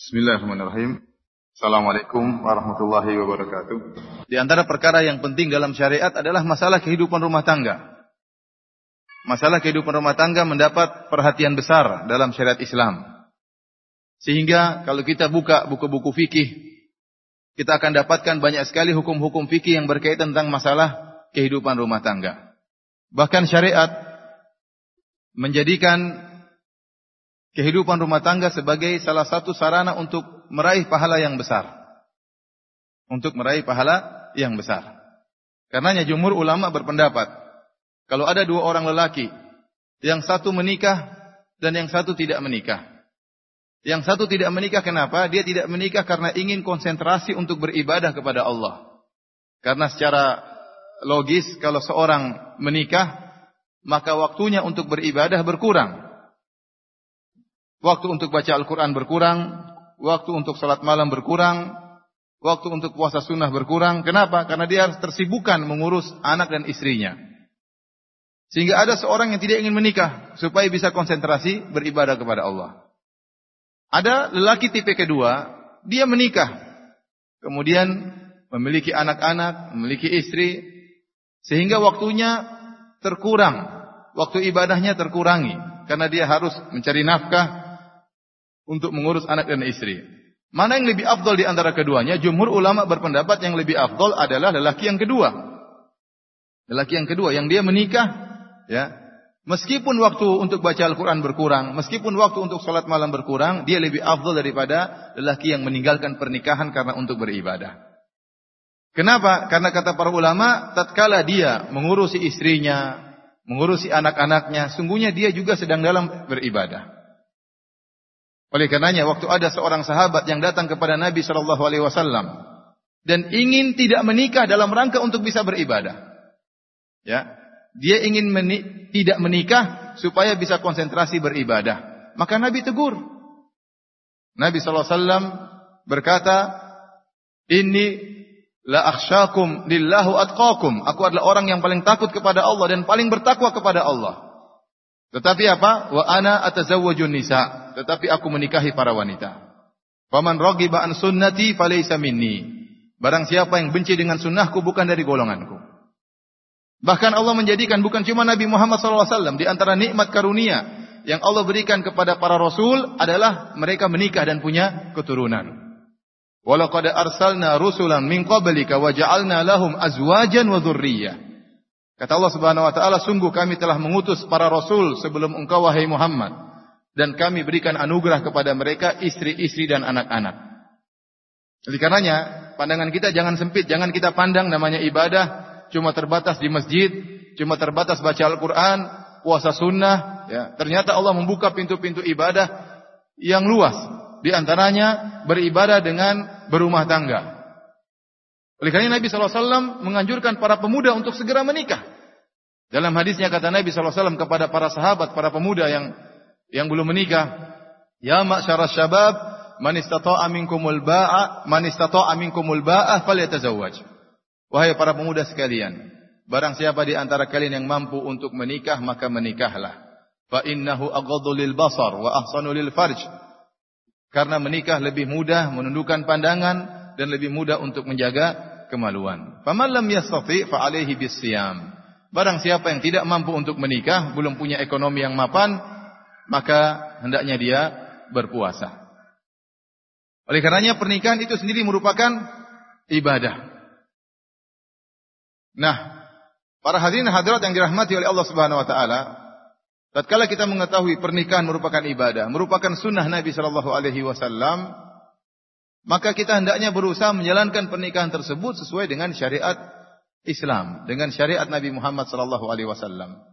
Bismillahirrahmanirrahim. Assalamualaikum warahmatullahi wabarakatuh. Di antara perkara yang penting dalam syariat adalah masalah kehidupan rumah tangga. Masalah kehidupan rumah tangga mendapat perhatian besar dalam syariat Islam. Sehingga kalau kita buka buku-buku fikih, kita akan dapatkan banyak sekali hukum-hukum fikih yang berkaitan tentang masalah kehidupan rumah tangga. Bahkan syariat menjadikan kehidupan rumah tangga sebagai salah satu sarana untuk meraih pahala yang besar. Untuk meraih pahala yang besar. Karenanya jumhur ulama berpendapat, kalau ada dua orang lelaki, yang satu menikah dan yang satu tidak menikah. Yang satu tidak menikah kenapa? Dia tidak menikah karena ingin konsentrasi untuk beribadah kepada Allah. Karena secara logis kalau seorang menikah, maka waktunya untuk beribadah berkurang. Waktu untuk baca Al-Quran berkurang, waktu untuk salat malam berkurang, waktu untuk puasa sunnah berkurang. Kenapa? Karena dia harus tersibukkan mengurus anak dan istrinya. Sehingga ada seorang yang tidak ingin menikah supaya bisa konsentrasi beribadah kepada Allah. Ada lelaki tipe kedua, dia menikah. Kemudian memiliki anak-anak, memiliki istri, sehingga waktunya terkurang. Waktu ibadahnya terkurangi. Karena dia harus mencari nafkah, untuk mengurus anak dan istri. Mana yang lebih afdol di antara keduanya? Jumhur ulama berpendapat yang lebih afdol adalah lelaki yang kedua. Lelaki yang kedua yang dia menikah, ya. Meskipun waktu untuk baca Al-Quran berkurang, meskipun waktu untuk sholat malam berkurang, dia lebih afdol daripada lelaki yang meninggalkan pernikahan karena untuk beribadah. Kenapa? Karena kata para ulama, tatkala dia mengurusi istrinya, mengurusi anak-anaknya, sungguhnya dia juga sedang dalam beribadah. Oleh karenanya waktu ada seorang sahabat yang datang kepada Nabi Shallallahu Alaihi Wasallam dan ingin tidak menikah dalam rangka untuk bisa beribadah, ya, dia ingin meni tidak menikah supaya bisa konsentrasi beribadah. Maka Nabi tegur. Nabi Shallallahu Alaihi Wasallam berkata, ini la akhsyakum lillahu atqakum. Aku adalah orang yang paling takut kepada Allah dan paling bertakwa kepada Allah. Tetapi apa? Wa ana atazawwajun nisa. Tetapi aku menikahi para wanita. Faman raghiba an sunnati falaysa minni. Barang siapa yang benci dengan sunnahku bukan dari golonganku. Bahkan Allah menjadikan bukan cuma Nabi Muhammad SAW di antara nikmat karunia yang Allah berikan kepada para rasul adalah mereka menikah dan punya keturunan. Walaqad arsalna rusulan min qablika wa ja'alna lahum azwajan wa dzurriyyah. Kata Allah Subhanahu wa taala, sungguh kami telah mengutus para rasul sebelum engkau wahai Muhammad dan kami berikan anugerah kepada mereka istri-istri dan anak-anak. Oleh karenanya, pandangan kita jangan sempit, jangan kita pandang namanya ibadah cuma terbatas di masjid, cuma terbatas baca Al-Qur'an, puasa sunnah, ya. Ternyata Allah membuka pintu-pintu ibadah yang luas. Di antaranya beribadah dengan berumah tangga. Oleh karena Nabi SAW menganjurkan para pemuda untuk segera menikah. Dalam hadisnya kata Nabi SAW kepada para sahabat, para pemuda yang yang belum menikah, Ya ma'syara syabab, man istata'a minkumul ba'a, man istata'a minkumul ba'a falyatazawwaj. Wahai para pemuda sekalian, barang siapa di antara kalian yang mampu untuk menikah, maka menikahlah. Fa innahu aghaddu lil basar wa ahsanu lil farj. Karena menikah lebih mudah menundukkan pandangan dan lebih mudah untuk menjaga kemaluan. Faman lam yastati fa alaihi bisyam. Barang siapa yang tidak mampu untuk menikah, belum punya ekonomi yang mapan, maka hendaknya dia berpuasa. Oleh karenanya pernikahan itu sendiri merupakan ibadah. Nah, para hadirin hadirat yang dirahmati oleh Allah Subhanahu wa taala, tatkala kita mengetahui pernikahan merupakan ibadah, merupakan sunnah Nabi sallallahu alaihi wasallam, maka kita hendaknya berusaha menjalankan pernikahan tersebut sesuai dengan syariat Islam, dengan syariat Nabi Muhammad sallallahu alaihi wasallam.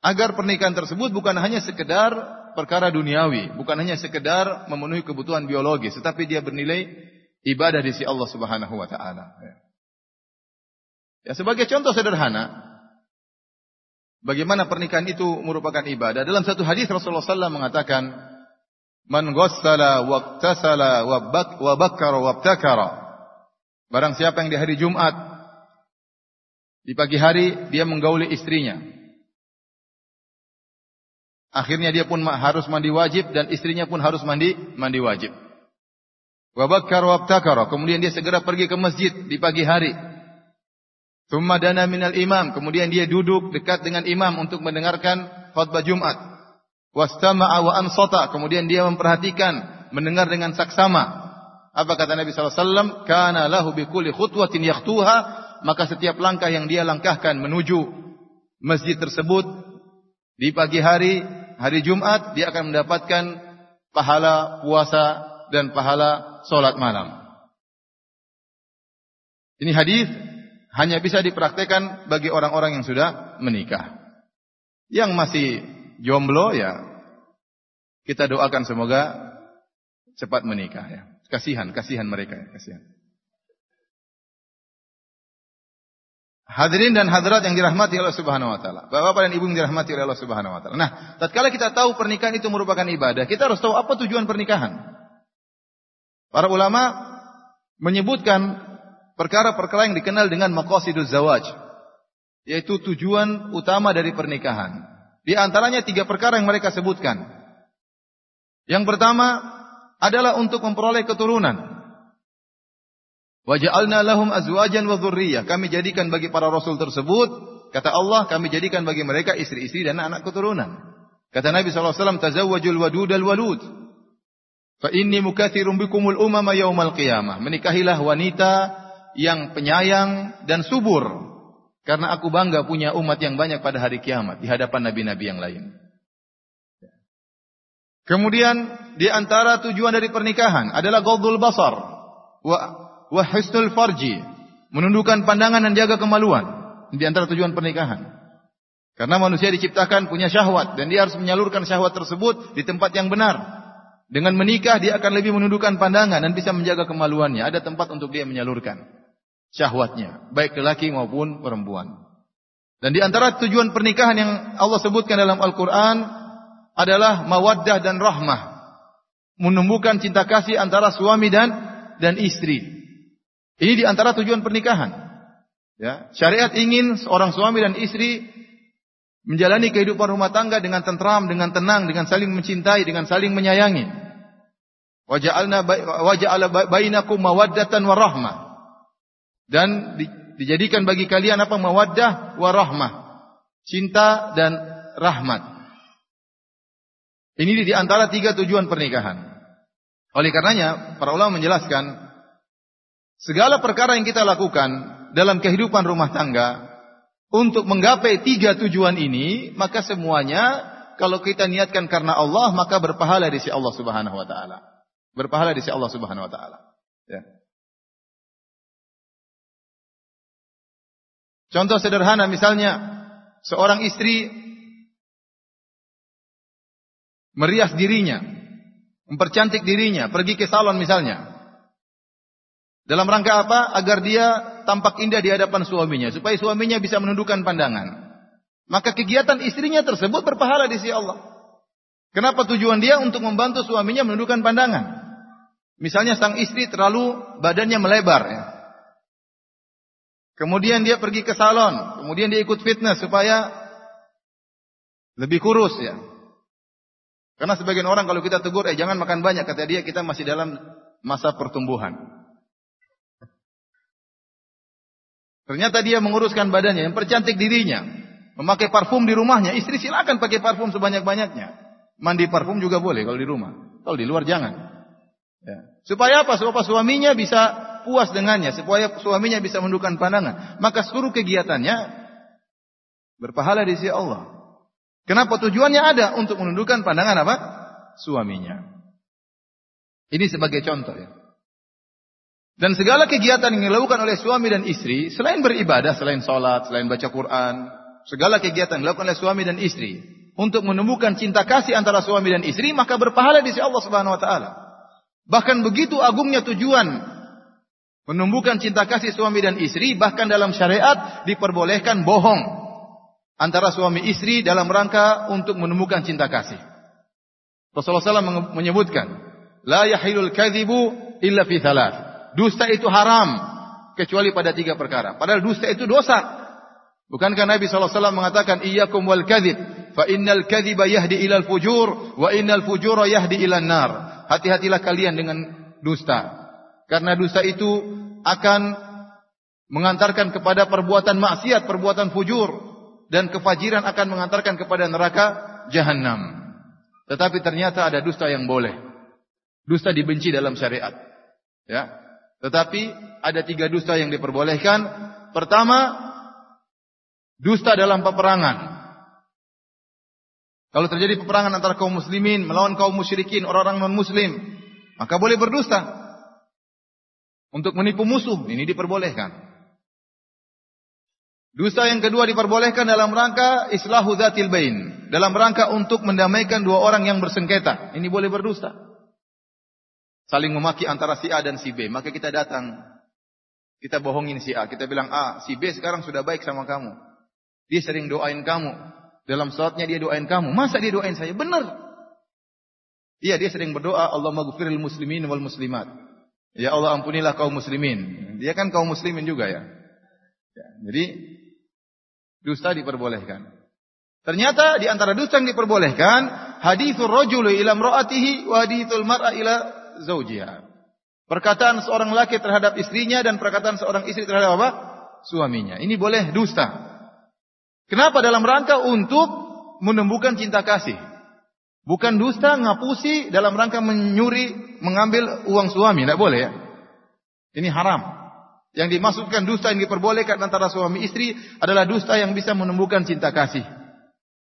Agar pernikahan tersebut bukan hanya sekedar perkara duniawi, bukan hanya sekedar memenuhi kebutuhan biologis, tetapi dia bernilai ibadah di sisi Allah Subhanahu wa taala. Ya, sebagai contoh sederhana, bagaimana pernikahan itu merupakan ibadah. Dalam satu hadis Rasulullah SAW mengatakan, Man ghassala waqtasala wa bakkara wabtakara. Barang siapa yang di hari Jumat di pagi hari dia menggauli istrinya. Akhirnya dia pun harus mandi wajib dan istrinya pun harus mandi mandi wajib. Wa bakkar wa Kemudian dia segera pergi ke masjid di pagi hari. Thumma dana minal imam. Kemudian dia duduk dekat dengan imam untuk mendengarkan khutbah Jumat. Wastama'a wa ansata. Kemudian dia memperhatikan, mendengar dengan saksama. Apa kata Nabi SAW? Kana lahu bikulli khutwatin yakhtuha. Maka setiap langkah yang dia langkahkan menuju masjid tersebut di pagi hari, hari Jumat, dia akan mendapatkan pahala puasa dan pahala solat malam. Ini hadis hanya bisa dipraktekkan bagi orang-orang yang sudah menikah. Yang masih jomblo ya kita doakan semoga cepat menikah ya. Kasihan, kasihan mereka ya, kasihan. Hadirin dan hadirat yang dirahmati Allah Subhanahu wa taala. Bapak-bapak dan ibu yang dirahmati oleh Allah Subhanahu wa taala. Nah, tatkala kita tahu pernikahan itu merupakan ibadah, kita harus tahu apa tujuan pernikahan. Para ulama menyebutkan perkara-perkara yang dikenal dengan maqasiduz zawaj, yaitu tujuan utama dari pernikahan. Di antaranya tiga perkara yang mereka sebutkan. Yang pertama adalah untuk memperoleh keturunan. Waja'alna lahum azwajan wa dzurriyyah. Kami jadikan bagi para rasul tersebut, kata Allah, kami jadikan bagi mereka istri-istri dan anak keturunan. Kata Nabi SAW, tazawwajul wadud al walud. Fa inni mukatsirun bikumul umama yaumal qiyamah. Menikahilah wanita yang penyayang dan subur. Karena aku bangga punya umat yang banyak pada hari kiamat di hadapan nabi-nabi yang lain. Kemudian di antara tujuan dari pernikahan adalah ghadul basar wa wa husnul farji, menundukkan pandangan dan jaga kemaluan. Di antara tujuan pernikahan. Karena manusia diciptakan punya syahwat dan dia harus menyalurkan syahwat tersebut di tempat yang benar. Dengan menikah dia akan lebih menundukkan pandangan dan bisa menjaga kemaluannya. Ada tempat untuk dia menyalurkan syahwatnya, baik lelaki maupun perempuan. Dan di antara tujuan pernikahan yang Allah sebutkan dalam Al-Quran adalah mawaddah dan rahmah. Menumbuhkan cinta kasih antara suami dan dan istri. Ini di antara tujuan pernikahan. Ya, syariat ingin seorang suami dan istri menjalani kehidupan rumah tangga dengan tentram, dengan tenang, dengan saling mencintai, dengan saling menyayangi. Waja'alna waja'ala bainakum mawaddatan wa Dan dijadikan bagi kalian apa mawaddah wa rahmah. Cinta dan rahmat. Ini di antara tiga tujuan pernikahan. Oleh karenanya, para ulama menjelaskan segala perkara yang kita lakukan dalam kehidupan rumah tangga untuk menggapai tiga tujuan ini, maka semuanya kalau kita niatkan karena Allah, maka berpahala di sisi Allah Subhanahu wa taala. Berpahala di sisi Allah Subhanahu wa taala. Ya. Contoh sederhana misalnya seorang istri merias dirinya, mempercantik dirinya, pergi ke salon misalnya. Dalam rangka apa? Agar dia tampak indah di hadapan suaminya, supaya suaminya bisa menundukkan pandangan. Maka kegiatan istrinya tersebut berpahala di sisi Allah. Kenapa tujuan dia untuk membantu suaminya menundukkan pandangan? Misalnya sang istri terlalu badannya melebar ya. Kemudian dia pergi ke salon, kemudian dia ikut fitness supaya lebih kurus ya. Karena sebagian orang kalau kita tegur, eh jangan makan banyak, kata dia kita masih dalam masa pertumbuhan. Ternyata dia menguruskan badannya, yang percantik dirinya, memakai parfum di rumahnya. Istri silakan pakai parfum sebanyak-banyaknya. Mandi parfum juga boleh kalau di rumah. Kalau di luar jangan. Ya. Supaya apa? Supaya suaminya bisa puas dengannya, supaya suaminya bisa menundukkan pandangan. Maka seluruh kegiatannya berpahala di sisi Allah. Kenapa tujuannya ada untuk menundukkan pandangan apa? Suaminya. Ini sebagai contoh ya. Dan segala kegiatan yang dilakukan oleh suami dan istri, selain beribadah, selain sholat, selain baca Quran, segala kegiatan yang dilakukan oleh suami dan istri, untuk menumbuhkan cinta kasih antara suami dan istri, maka berpahala di sisi Allah Subhanahu Wa Taala. Bahkan begitu agungnya tujuan menumbuhkan cinta kasih suami dan istri, bahkan dalam syariat diperbolehkan bohong antara suami istri dalam rangka untuk menumbuhkan cinta kasih. Rasulullah SAW menyebutkan, La yahilul kadhibu illa fi thalath dusta itu haram kecuali pada tiga perkara. Padahal dusta itu dosa. Bukankah Nabi SAW mengatakan iyyakum wal kadzib? fa innal kadhiba yahdi ilal fujur wa innal fujura yahdi ilan nar. Hati-hatilah kalian dengan dusta. Karena dusta itu akan mengantarkan kepada perbuatan maksiat, perbuatan fujur dan kefajiran akan mengantarkan kepada neraka jahanam. Tetapi ternyata ada dusta yang boleh. Dusta dibenci dalam syariat. Ya. Tetapi ada tiga dusta yang diperbolehkan. Pertama, dusta dalam peperangan. Kalau terjadi peperangan antara kaum muslimin melawan kaum musyrikin, orang-orang non-muslim, maka boleh berdusta. Untuk menipu musuh, ini diperbolehkan. Dusta yang kedua diperbolehkan dalam rangka islahu dzatil bain, dalam rangka untuk mendamaikan dua orang yang bersengketa. Ini boleh berdusta. Saling memaki antara si A dan si B, maka kita datang kita bohongin si A, kita bilang, "A, si B sekarang sudah baik sama kamu. Dia sering doain kamu. Dalam salatnya dia doain kamu. Masa dia doain saya? Benar. Iya, dia sering berdoa, Allah maghfiril muslimin wal muslimat. Ya Allah ampunilah kaum muslimin. Dia kan kaum muslimin juga ya. ya jadi dusta diperbolehkan. Ternyata di antara dusta yang diperbolehkan, hadithur rajul ila imra'atihi wa hadithul mar'a ila zaujiha. Perkataan seorang laki terhadap istrinya dan perkataan seorang istri terhadap apa? Suaminya. Ini boleh dusta. Kenapa? Dalam rangka untuk menumbuhkan cinta kasih. Bukan dusta ngapusi dalam rangka menyuri mengambil uang suami, tidak boleh ya. Ini haram. Yang dimaksudkan dusta yang diperbolehkan antara suami istri adalah dusta yang bisa menumbuhkan cinta kasih.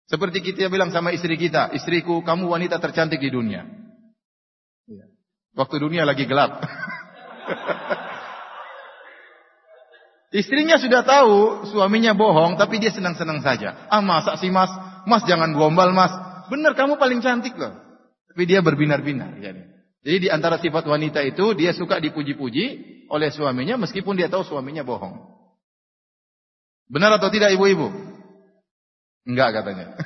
Seperti kita bilang sama istri kita, istriku kamu wanita tercantik di dunia. Iya. Waktu dunia lagi gelap. Istrinya sudah tahu suaminya bohong, tapi dia senang-senang saja. Ah masa sih mas, mas jangan gombal mas. Benar kamu paling cantik loh. Tapi dia berbinar-binar. Jadi di antara sifat wanita itu dia suka dipuji-puji oleh suaminya meskipun dia tahu suaminya bohong. Benar atau tidak ibu-ibu? Enggak katanya.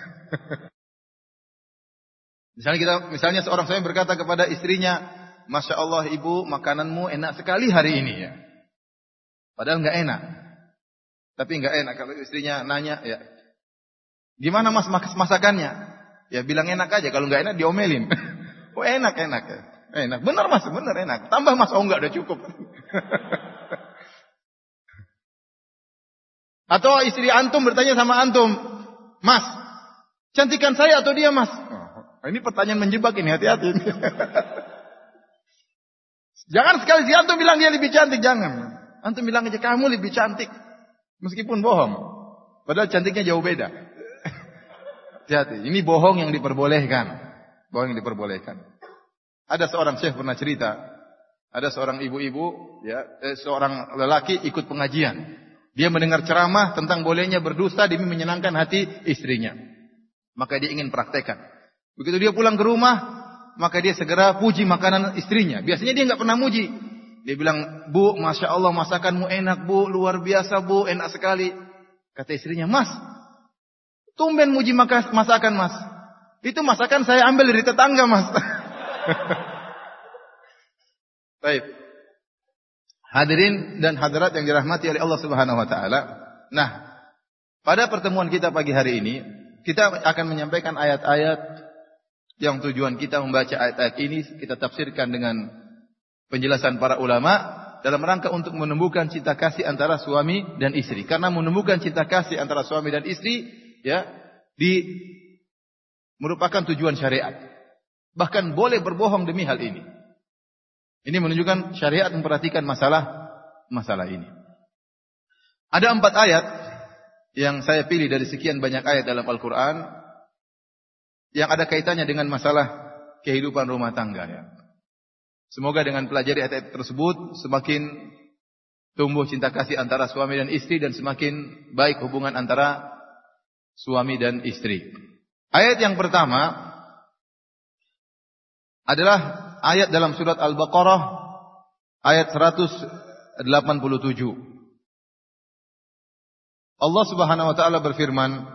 misalnya kita, misalnya seorang suami berkata kepada istrinya, Masya Allah ibu makananmu enak sekali hari ini ya. Padahal enggak enak. Tapi enggak enak kalau istrinya nanya ya. Gimana mas masakannya? Ya bilang enak aja, kalau nggak enak diomelin. oh enak, enak ya. Enak, benar mas, benar enak. Tambah mas, oh nggak udah cukup. Atau istri antum bertanya sama antum, mas, cantikan saya atau dia mas? Oh, ini pertanyaan menjebak ini, hati-hati. jangan sekali si antum bilang dia lebih cantik, jangan. Antum bilang aja kamu lebih cantik, meskipun bohong. Padahal cantiknya jauh beda. Hati-hati. Ini bohong yang diperbolehkan. Bohong yang diperbolehkan. Ada seorang syekh pernah cerita. Ada seorang ibu-ibu, ya, eh, seorang lelaki ikut pengajian. Dia mendengar ceramah tentang bolehnya berdusta demi menyenangkan hati istrinya. Maka dia ingin praktekkan. Begitu dia pulang ke rumah, maka dia segera puji makanan istrinya. Biasanya dia nggak pernah muji. Dia bilang, Bu, Masya Allah masakanmu enak Bu, luar biasa Bu, enak sekali. Kata istrinya, Mas, Tumben muji masakan mas. Itu masakan saya ambil dari tetangga mas. Baik. Hadirin dan hadirat yang dirahmati oleh Allah Subhanahu wa taala. Nah, pada pertemuan kita pagi hari ini, kita akan menyampaikan ayat-ayat yang tujuan kita membaca ayat-ayat ini kita tafsirkan dengan penjelasan para ulama dalam rangka untuk menumbuhkan cinta kasih antara suami dan istri. Karena menumbuhkan cinta kasih antara suami dan istri ya di merupakan tujuan syariat. Bahkan boleh berbohong demi hal ini. Ini menunjukkan syariat memperhatikan masalah masalah ini. Ada empat ayat yang saya pilih dari sekian banyak ayat dalam Al-Quran yang ada kaitannya dengan masalah kehidupan rumah tangga. Ya. Semoga dengan pelajari ayat-ayat tersebut semakin tumbuh cinta kasih antara suami dan istri dan semakin baik hubungan antara suami dan istri. Ayat yang pertama adalah ayat dalam surat Al-Baqarah ayat 187. Allah Subhanahu wa taala berfirman,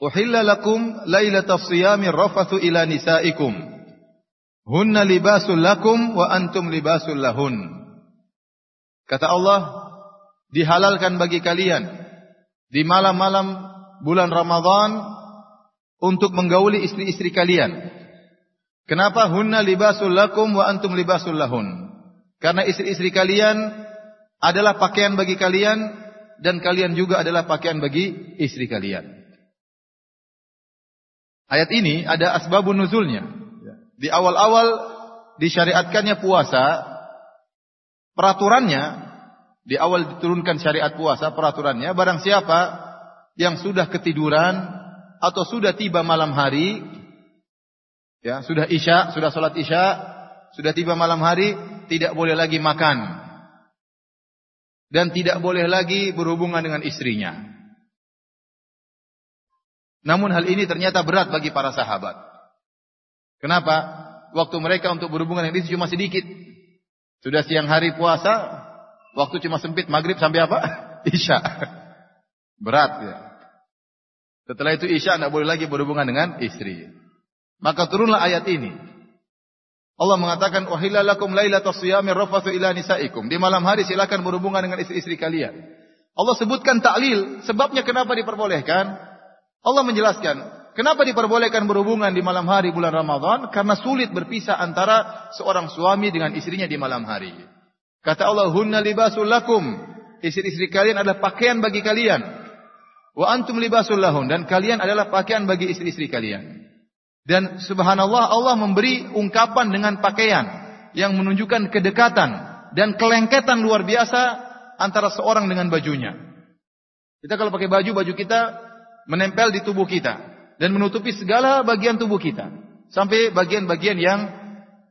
"Uhilla lakum lailatas siyami rafathu ila nisaikum. Hunna libasul lakum wa antum libasul lahun." Kata Allah, dihalalkan bagi kalian di malam-malam bulan Ramadan untuk menggauli istri-istri kalian. Kenapa hunna libasul lakum wa antum libasul lahun? Karena istri-istri kalian adalah pakaian bagi kalian dan kalian juga adalah pakaian bagi istri kalian. Ayat ini ada asbabun nuzulnya. Di awal-awal disyariatkannya puasa, peraturannya di awal diturunkan syariat puasa, peraturannya barang siapa yang sudah ketiduran atau sudah tiba malam hari, ya sudah isya, sudah sholat isya, sudah tiba malam hari, tidak boleh lagi makan dan tidak boleh lagi berhubungan dengan istrinya. Namun hal ini ternyata berat bagi para sahabat. Kenapa? Waktu mereka untuk berhubungan dengan istri cuma sedikit. Sudah siang hari puasa, waktu cuma sempit maghrib sampai apa? Isya. Berat ya. Setelah itu Isya tidak boleh lagi berhubungan dengan istri. Maka turunlah ayat ini. Allah mengatakan wahilalakum lailatus siyami rafathu ila nisaikum. Di malam hari silakan berhubungan dengan istri-istri kalian. Allah sebutkan taklil, sebabnya kenapa diperbolehkan? Allah menjelaskan, kenapa diperbolehkan berhubungan di malam hari bulan Ramadan? Karena sulit berpisah antara seorang suami dengan istrinya di malam hari. Kata Allah, "Hunna libasul lakum." Istri-istri kalian adalah pakaian bagi kalian. Wa antum libasul lahun dan kalian adalah pakaian bagi istri-istri kalian. Dan subhanallah Allah memberi ungkapan dengan pakaian yang menunjukkan kedekatan dan kelengketan luar biasa antara seorang dengan bajunya. Kita kalau pakai baju, baju kita menempel di tubuh kita dan menutupi segala bagian tubuh kita sampai bagian-bagian yang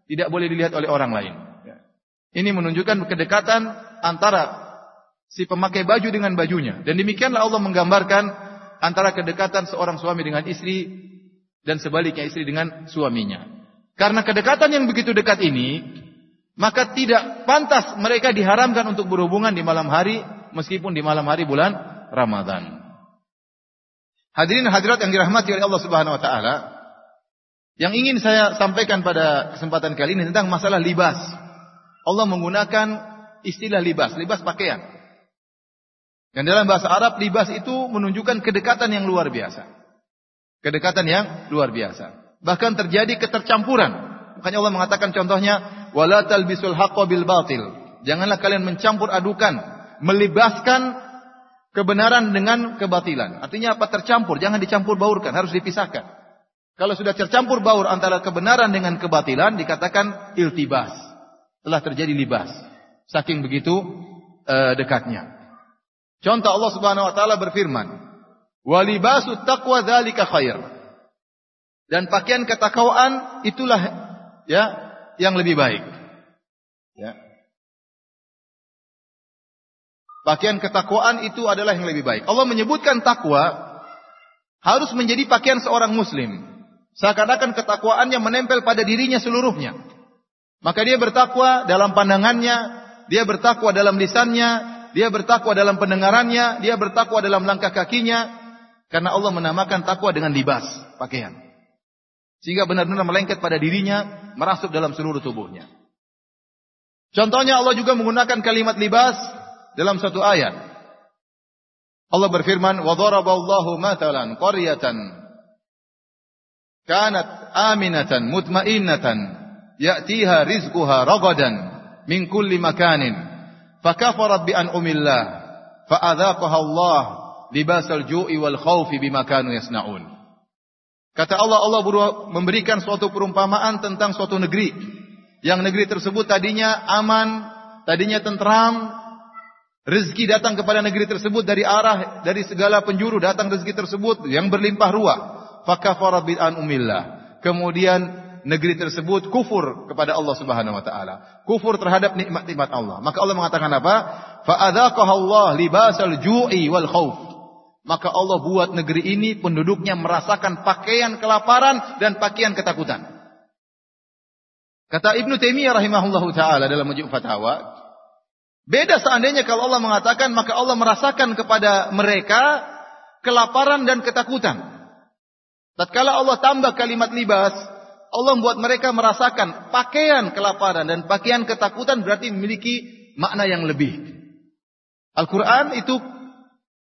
tidak boleh dilihat oleh orang lain. Ini menunjukkan kedekatan antara si pemakai baju dengan bajunya dan demikianlah Allah menggambarkan antara kedekatan seorang suami dengan istri dan sebaliknya istri dengan suaminya. Karena kedekatan yang begitu dekat ini, maka tidak pantas mereka diharamkan untuk berhubungan di malam hari meskipun di malam hari bulan Ramadan. Hadirin hadirat yang dirahmati oleh Allah Subhanahu wa taala, yang ingin saya sampaikan pada kesempatan kali ini tentang masalah libas. Allah menggunakan istilah libas, libas pakaian. Dan dalam bahasa Arab libas itu menunjukkan kedekatan yang luar biasa. Kedekatan yang luar biasa. Bahkan terjadi ketercampuran. Makanya Allah mengatakan contohnya, wala talbisul haqqo bil batil. Janganlah kalian mencampur adukan, melibaskan kebenaran dengan kebatilan. Artinya apa? Tercampur, jangan dicampur baurkan, harus dipisahkan. Kalau sudah tercampur baur antara kebenaran dengan kebatilan, dikatakan iltibas. Telah terjadi libas. Saking begitu uh, dekatnya. Contoh Allah Subhanahu wa taala berfirman, Walibasu taqwa dzalika khair. Dan pakaian ketakwaan itulah ya yang lebih baik. Ya. Pakaian ketakwaan itu adalah yang lebih baik. Allah menyebutkan takwa harus menjadi pakaian seorang muslim. Seakan-akan ketakwaannya menempel pada dirinya seluruhnya. Maka dia bertakwa dalam pandangannya, dia bertakwa dalam lisannya, dia bertakwa dalam pendengarannya, dia bertakwa dalam langkah kakinya, karena Allah menamakan takwa dengan libas, pakaian. Sehingga benar-benar melengket pada dirinya, merasuk dalam seluruh tubuhnya. Contohnya Allah juga menggunakan kalimat libas dalam satu ayat. Allah berfirman, وَضَرَبَ اللَّهُ مَثَلًا قَرْيَةً كَانَتْ آمِنَةً مُطْمَئِنَّةً يَأْتِيهَا رِزْقُهَا رَغَدًا مِنْ كُلِّ مَكَانٍ fakafarat bi an umillah fa'adzaqaha Allah libasal ju'i wal khawfi bima kanu yasnaun. Kata Allah Allah memberikan suatu perumpamaan tentang suatu negeri yang negeri tersebut tadinya aman, tadinya tentram, rezeki datang kepada negeri tersebut dari arah dari segala penjuru datang rezeki tersebut yang berlimpah ruah. Fakafarat bi an umillah. Kemudian negeri tersebut kufur kepada Allah Subhanahu wa taala. Kufur terhadap nikmat-nikmat Allah. Maka Allah mengatakan apa? Fa Allah libasal ju'i wal khauf maka Allah buat negeri ini penduduknya merasakan pakaian kelaparan dan pakaian ketakutan. Kata Ibnu Taimiyah rahimahullahu taala dalam Majmu' Fatawa, beda seandainya kalau Allah mengatakan maka Allah merasakan kepada mereka kelaparan dan ketakutan. Tatkala Allah tambah kalimat libas, Allah membuat mereka merasakan pakaian kelaparan dan pakaian ketakutan berarti memiliki makna yang lebih. Al-Quran itu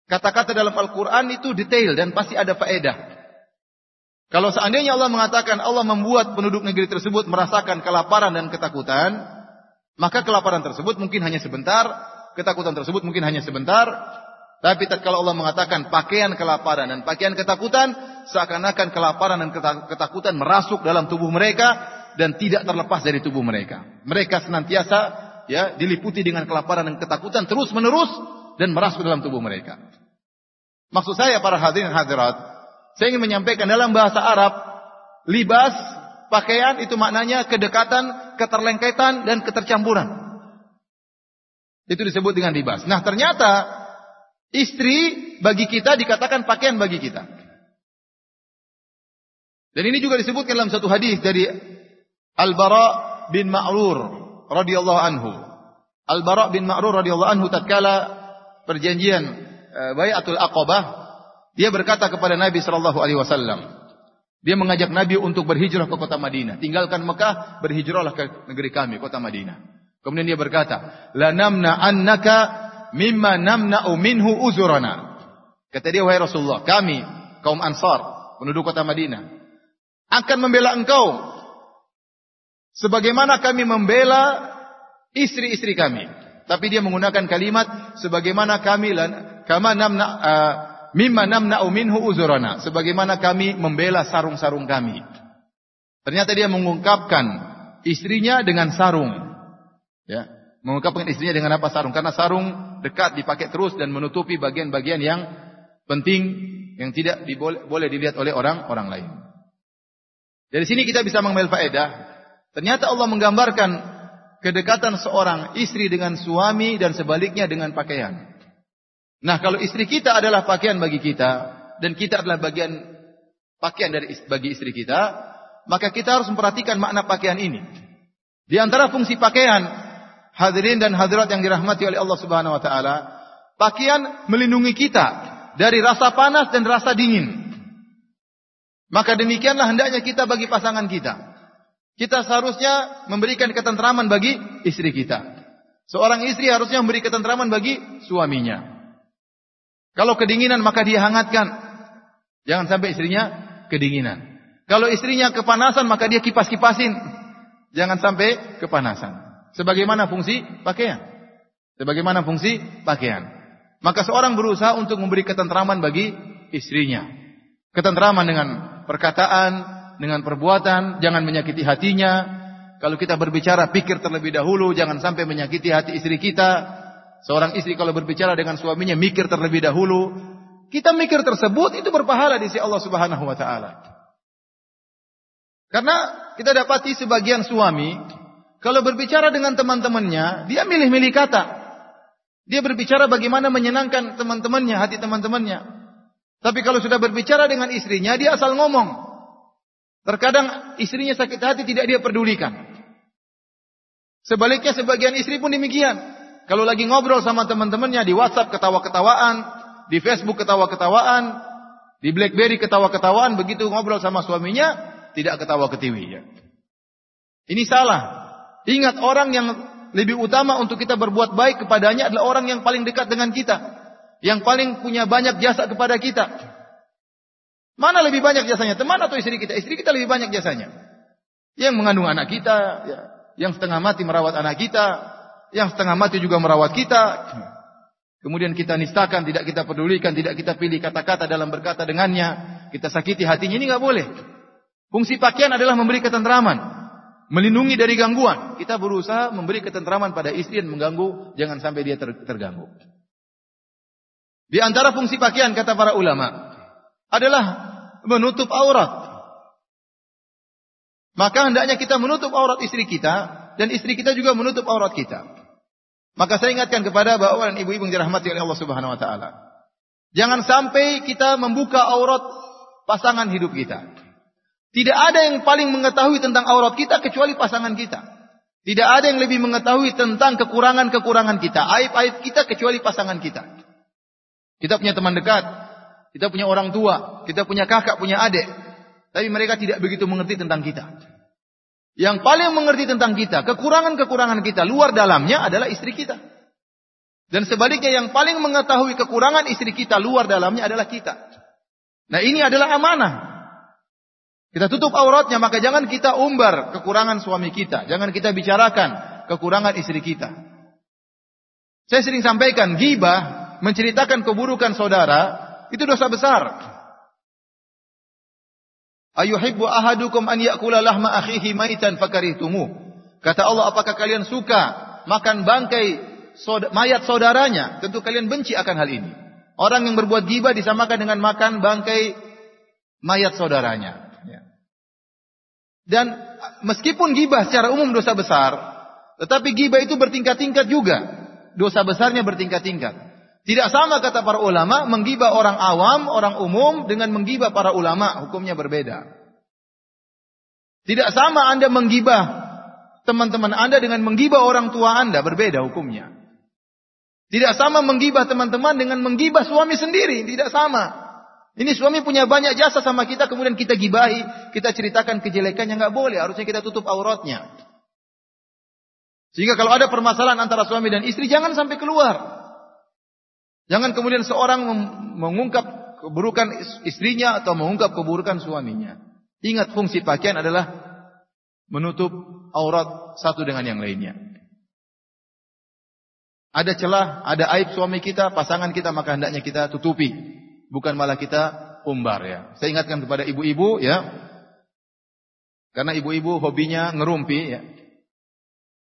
Kata-kata dalam Al-Quran itu detail dan pasti ada faedah. Kalau seandainya Allah mengatakan Allah membuat penduduk negeri tersebut merasakan kelaparan dan ketakutan, maka kelaparan tersebut mungkin hanya sebentar, ketakutan tersebut mungkin hanya sebentar, tapi kalau Allah mengatakan pakaian kelaparan dan pakaian ketakutan, seakan-akan kelaparan dan ketakutan merasuk dalam tubuh mereka dan tidak terlepas dari tubuh mereka. Mereka senantiasa ya diliputi dengan kelaparan dan ketakutan terus menerus dan merasuk dalam tubuh mereka. Maksud saya para hadirin hadirat, saya ingin menyampaikan dalam bahasa Arab, libas, pakaian itu maknanya kedekatan, keterlengketan, dan ketercampuran. Itu disebut dengan libas. Nah ternyata istri bagi kita dikatakan pakaian bagi kita. Dan ini juga disebutkan dalam satu hadis dari Al-Bara bin Ma'rur radhiyallahu anhu. Al-Bara bin Ma'rur radhiyallahu anhu tatkala perjanjian uh, Bayatul Aqabah dia berkata kepada Nabi sallallahu alaihi wasallam, dia mengajak Nabi untuk berhijrah ke kota Madinah. Tinggalkan Mekah, berhijrahlah ke negeri kami, kota Madinah. Kemudian dia berkata, "La namna annaka mimma namna'u minhu uzurana." Kata dia, "Wahai Rasulullah, kami kaum Ansar, penduduk kota Madinah, akan membela engkau sebagaimana kami membela istri-istri kami." Tapi dia menggunakan kalimat sebagaimana kami kama namna uh, mimma namna'u minhu uzurana sebagaimana kami membela sarung-sarung kami ternyata dia mengungkapkan istrinya dengan sarung ya mengungkapkan istrinya dengan apa? Sarung. Karena sarung dekat dipakai terus dan menutupi bagian-bagian yang penting yang tidak boleh dilihat oleh orang-orang lain. Dari sini kita bisa mengambil faedah. Ternyata Allah menggambarkan kedekatan seorang istri dengan suami dan sebaliknya dengan pakaian. Nah, kalau istri kita adalah pakaian bagi kita dan kita adalah bagian pakaian dari bagi istri kita, maka kita harus memperhatikan makna pakaian ini. Di antara fungsi pakaian, hadirin dan hadirat yang dirahmati oleh Allah Subhanahu wa taala, pakaian melindungi kita dari rasa panas dan rasa dingin. Maka demikianlah hendaknya kita bagi pasangan kita. Kita seharusnya memberikan ketentraman bagi istri kita. Seorang istri harusnya memberi ketentraman bagi suaminya. Kalau kedinginan maka dia hangatkan. Jangan sampai istrinya kedinginan. Kalau istrinya kepanasan maka dia kipas-kipasin. Jangan sampai kepanasan. Sebagaimana fungsi pakaian. Sebagaimana fungsi pakaian. Maka seorang berusaha untuk memberi ketentraman bagi istrinya. Ketentraman dengan perkataan, dengan perbuatan, jangan menyakiti hatinya. Kalau kita berbicara pikir terlebih dahulu, jangan sampai menyakiti hati istri kita. Seorang istri kalau berbicara dengan suaminya mikir terlebih dahulu. Kita mikir tersebut itu berpahala di sisi Allah Subhanahu wa taala. Karena kita dapati sebagian suami kalau berbicara dengan teman-temannya, dia milih-milih kata. Dia berbicara bagaimana menyenangkan teman-temannya, hati teman-temannya. Tapi kalau sudah berbicara dengan istrinya, dia asal ngomong. Terkadang istrinya sakit hati tidak dia pedulikan. Sebaliknya sebagian istri pun demikian. Kalau lagi ngobrol sama teman-temannya di WhatsApp ketawa-ketawaan, di Facebook ketawa-ketawaan, di BlackBerry ketawa-ketawaan, begitu ngobrol sama suaminya tidak ketawa ketiwi. Ini salah. Ingat orang yang lebih utama untuk kita berbuat baik kepadanya adalah orang yang paling dekat dengan kita, yang paling punya banyak jasa kepada kita. Mana lebih banyak jasanya, teman atau istri kita? Istri kita lebih banyak jasanya. Yang mengandung anak kita, ya. yang setengah mati merawat anak kita, yang setengah mati juga merawat kita. Kemudian kita nistakan, tidak kita pedulikan, tidak kita pilih kata-kata dalam berkata dengannya. Kita sakiti hatinya, ini nggak boleh. Fungsi pakaian adalah memberi ketentraman. Melindungi dari gangguan. Kita berusaha memberi ketentraman pada istri dan mengganggu, jangan sampai dia ter terganggu. Di antara fungsi pakaian, kata para ulama, adalah menutup aurat. Maka hendaknya kita menutup aurat istri kita, dan istri kita juga menutup aurat kita. Maka saya ingatkan kepada bapak dan ibu-ibu yang dirahmati oleh Allah Subhanahu wa taala. Jangan sampai kita membuka aurat pasangan hidup kita. Tidak ada yang paling mengetahui tentang aurat kita kecuali pasangan kita. Tidak ada yang lebih mengetahui tentang kekurangan-kekurangan kita, aib-aib kita kecuali pasangan kita. Kita punya teman dekat, kita punya orang tua, kita punya kakak, punya adik, tapi mereka tidak begitu mengerti tentang kita. Yang paling mengerti tentang kita, kekurangan-kekurangan kita luar dalamnya adalah istri kita. Dan sebaliknya yang paling mengetahui kekurangan istri kita luar dalamnya adalah kita. Nah ini adalah amanah. Kita tutup auratnya, maka jangan kita umbar kekurangan suami kita. Jangan kita bicarakan kekurangan istri kita. Saya sering sampaikan, gibah, menceritakan keburukan saudara, itu dosa besar. Ayuhibbu ahadukum an ya'kula lahma akhihi maitan fakarihtumu. Kata Allah, apakah kalian suka makan bangkai mayat saudaranya? Tentu kalian benci akan hal ini. Orang yang berbuat gibah disamakan dengan makan bangkai mayat saudaranya. Dan meskipun gibah secara umum dosa besar, tetapi gibah itu bertingkat-tingkat juga. Dosa besarnya bertingkat-tingkat. Tidak sama kata para ulama, menggibah orang awam, orang umum dengan menggibah para ulama, hukumnya berbeda. Tidak sama Anda menggibah teman-teman Anda dengan menggibah orang tua Anda, berbeda hukumnya. Tidak sama menggibah teman-teman dengan menggibah suami sendiri, tidak sama. Ini suami punya banyak jasa sama kita, kemudian kita gibahi, kita ceritakan kejelekannya nggak boleh. Harusnya kita tutup auratnya. Sehingga kalau ada permasalahan antara suami dan istri, jangan sampai keluar. Jangan kemudian seorang mengungkap keburukan istrinya atau mengungkap keburukan suaminya. Ingat fungsi pakaian adalah menutup aurat satu dengan yang lainnya. Ada celah, ada aib suami kita, pasangan kita, maka hendaknya kita tutupi bukan malah kita umbar ya. Saya ingatkan kepada ibu-ibu ya. Karena ibu-ibu hobinya ngerumpi ya.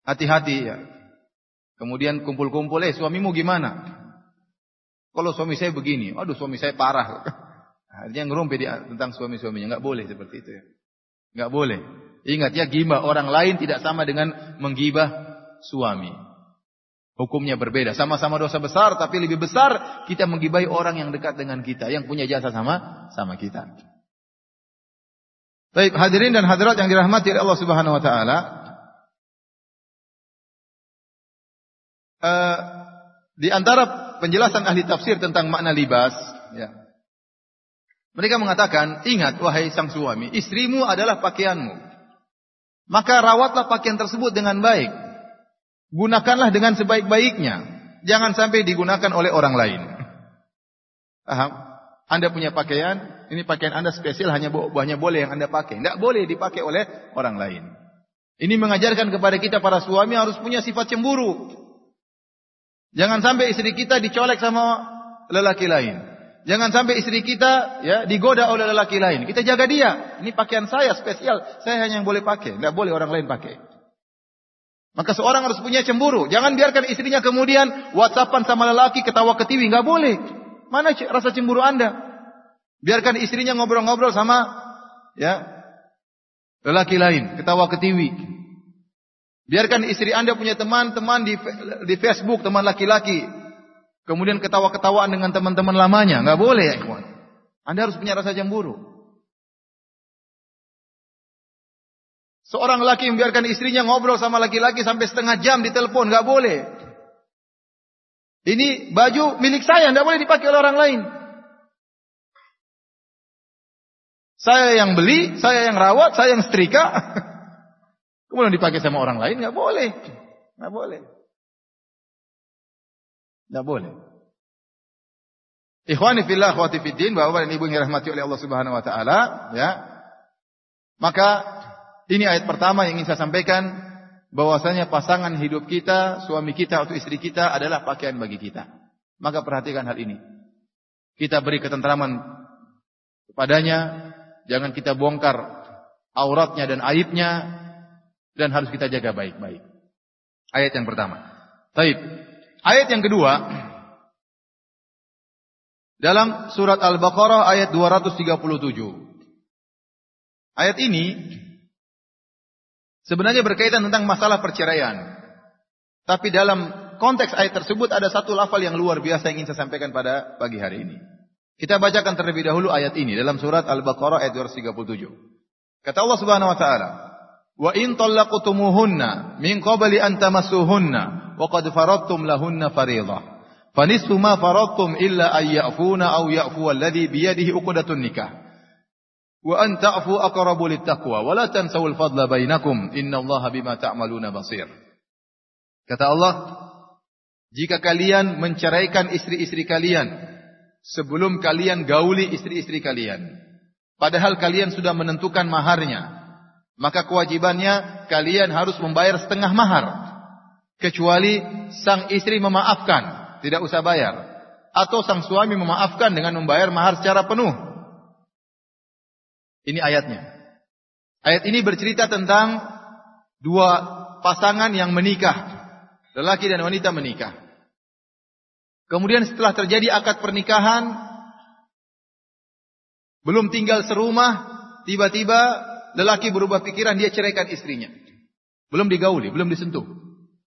Hati-hati ya. Kemudian kumpul-kumpul, eh suamimu gimana? Kalau suami saya begini, aduh suami saya parah. Artinya ngerumpi dia tentang suami-suaminya. Nggak boleh seperti itu ya. Nggak boleh. Ingat ya, gibah orang lain tidak sama dengan menggibah suami. Hukumnya berbeda. Sama-sama dosa besar, tapi lebih besar kita menggibai orang yang dekat dengan kita, yang punya jasa sama sama kita. Baik, hadirin dan hadirat yang dirahmati oleh Allah Subhanahu wa taala. Uh, di antara penjelasan ahli tafsir tentang makna libas, ya. Mereka mengatakan, ingat wahai sang suami, istrimu adalah pakaianmu. Maka rawatlah pakaian tersebut dengan baik. Gunakanlah dengan sebaik-baiknya. Jangan sampai digunakan oleh orang lain. Paham? Anda punya pakaian, ini pakaian Anda spesial hanya hanya boleh yang Anda pakai. Tidak boleh dipakai oleh orang lain. Ini mengajarkan kepada kita para suami harus punya sifat cemburu. Jangan sampai istri kita dicolek sama lelaki lain. Jangan sampai istri kita ya digoda oleh lelaki lain. Kita jaga dia. Ini pakaian saya spesial, saya hanya yang boleh pakai. Tidak boleh orang lain pakai. Maka seorang harus punya cemburu. Jangan biarkan istrinya kemudian whatsappan sama lelaki ketawa ketiwi. Nggak boleh. Mana rasa cemburu anda? Biarkan istrinya ngobrol-ngobrol sama ya lelaki lain. Ketawa ketiwi. Biarkan istri anda punya teman-teman di, di Facebook. Teman laki-laki. Kemudian ketawa-ketawaan dengan teman-teman lamanya. Nggak boleh ya ikhwan. Anda harus punya rasa cemburu. Seorang laki membiarkan istrinya ngobrol sama laki-laki sampai setengah jam di telepon, nggak boleh. Ini baju milik saya, nggak boleh dipakai oleh orang lain. Saya yang beli, saya yang rawat, saya yang setrika. Kemudian dipakai sama orang lain, nggak boleh, nggak boleh, nggak boleh. Ikhwani fillah, akhwati fiddin, bapak dan ibu yang dirahmati oleh Allah Subhanahu Wa Taala, ya. Maka ini ayat pertama yang ingin saya sampaikan bahwasanya pasangan hidup kita, suami kita atau istri kita adalah pakaian bagi kita. Maka perhatikan hal ini. Kita beri ketentraman kepadanya, jangan kita bongkar auratnya dan aibnya dan harus kita jaga baik-baik. Ayat yang pertama. Taib. Ayat yang kedua dalam surat Al-Baqarah ayat 237. Ayat ini Sebenarnya berkaitan tentang masalah perceraian. Tapi dalam konteks ayat tersebut ada satu lafal yang luar biasa yang ingin saya sampaikan pada pagi hari ini. Kita bacakan terlebih dahulu ayat ini dalam surat Al-Baqarah ayat 237. Kata Allah Subhanahu wa taala, "Wa in talaqtumuhunna min qabli an tamassuhunna wa qad faradtum lahunna fariidah." Fanisfu ma faradtum illa ay ya'funa aw ya'fu alladhi bi yadihi uqdatun nikah. Wa an ta'fu aqrabu littaqwa wa la tansawul fadla bainakum innallaha bima ta'maluna basir. Kata Allah, jika kalian menceraikan istri-istri kalian sebelum kalian gauli istri-istri kalian, padahal kalian sudah menentukan maharnya. Maka kewajibannya kalian harus membayar setengah mahar. Kecuali sang istri memaafkan, tidak usah bayar. Atau sang suami memaafkan dengan membayar mahar secara penuh. Ini ayatnya. Ayat ini bercerita tentang dua pasangan yang menikah. Lelaki dan wanita menikah. Kemudian setelah terjadi akad pernikahan, belum tinggal serumah, tiba-tiba lelaki berubah pikiran, dia ceraikan istrinya. Belum digauli, belum disentuh.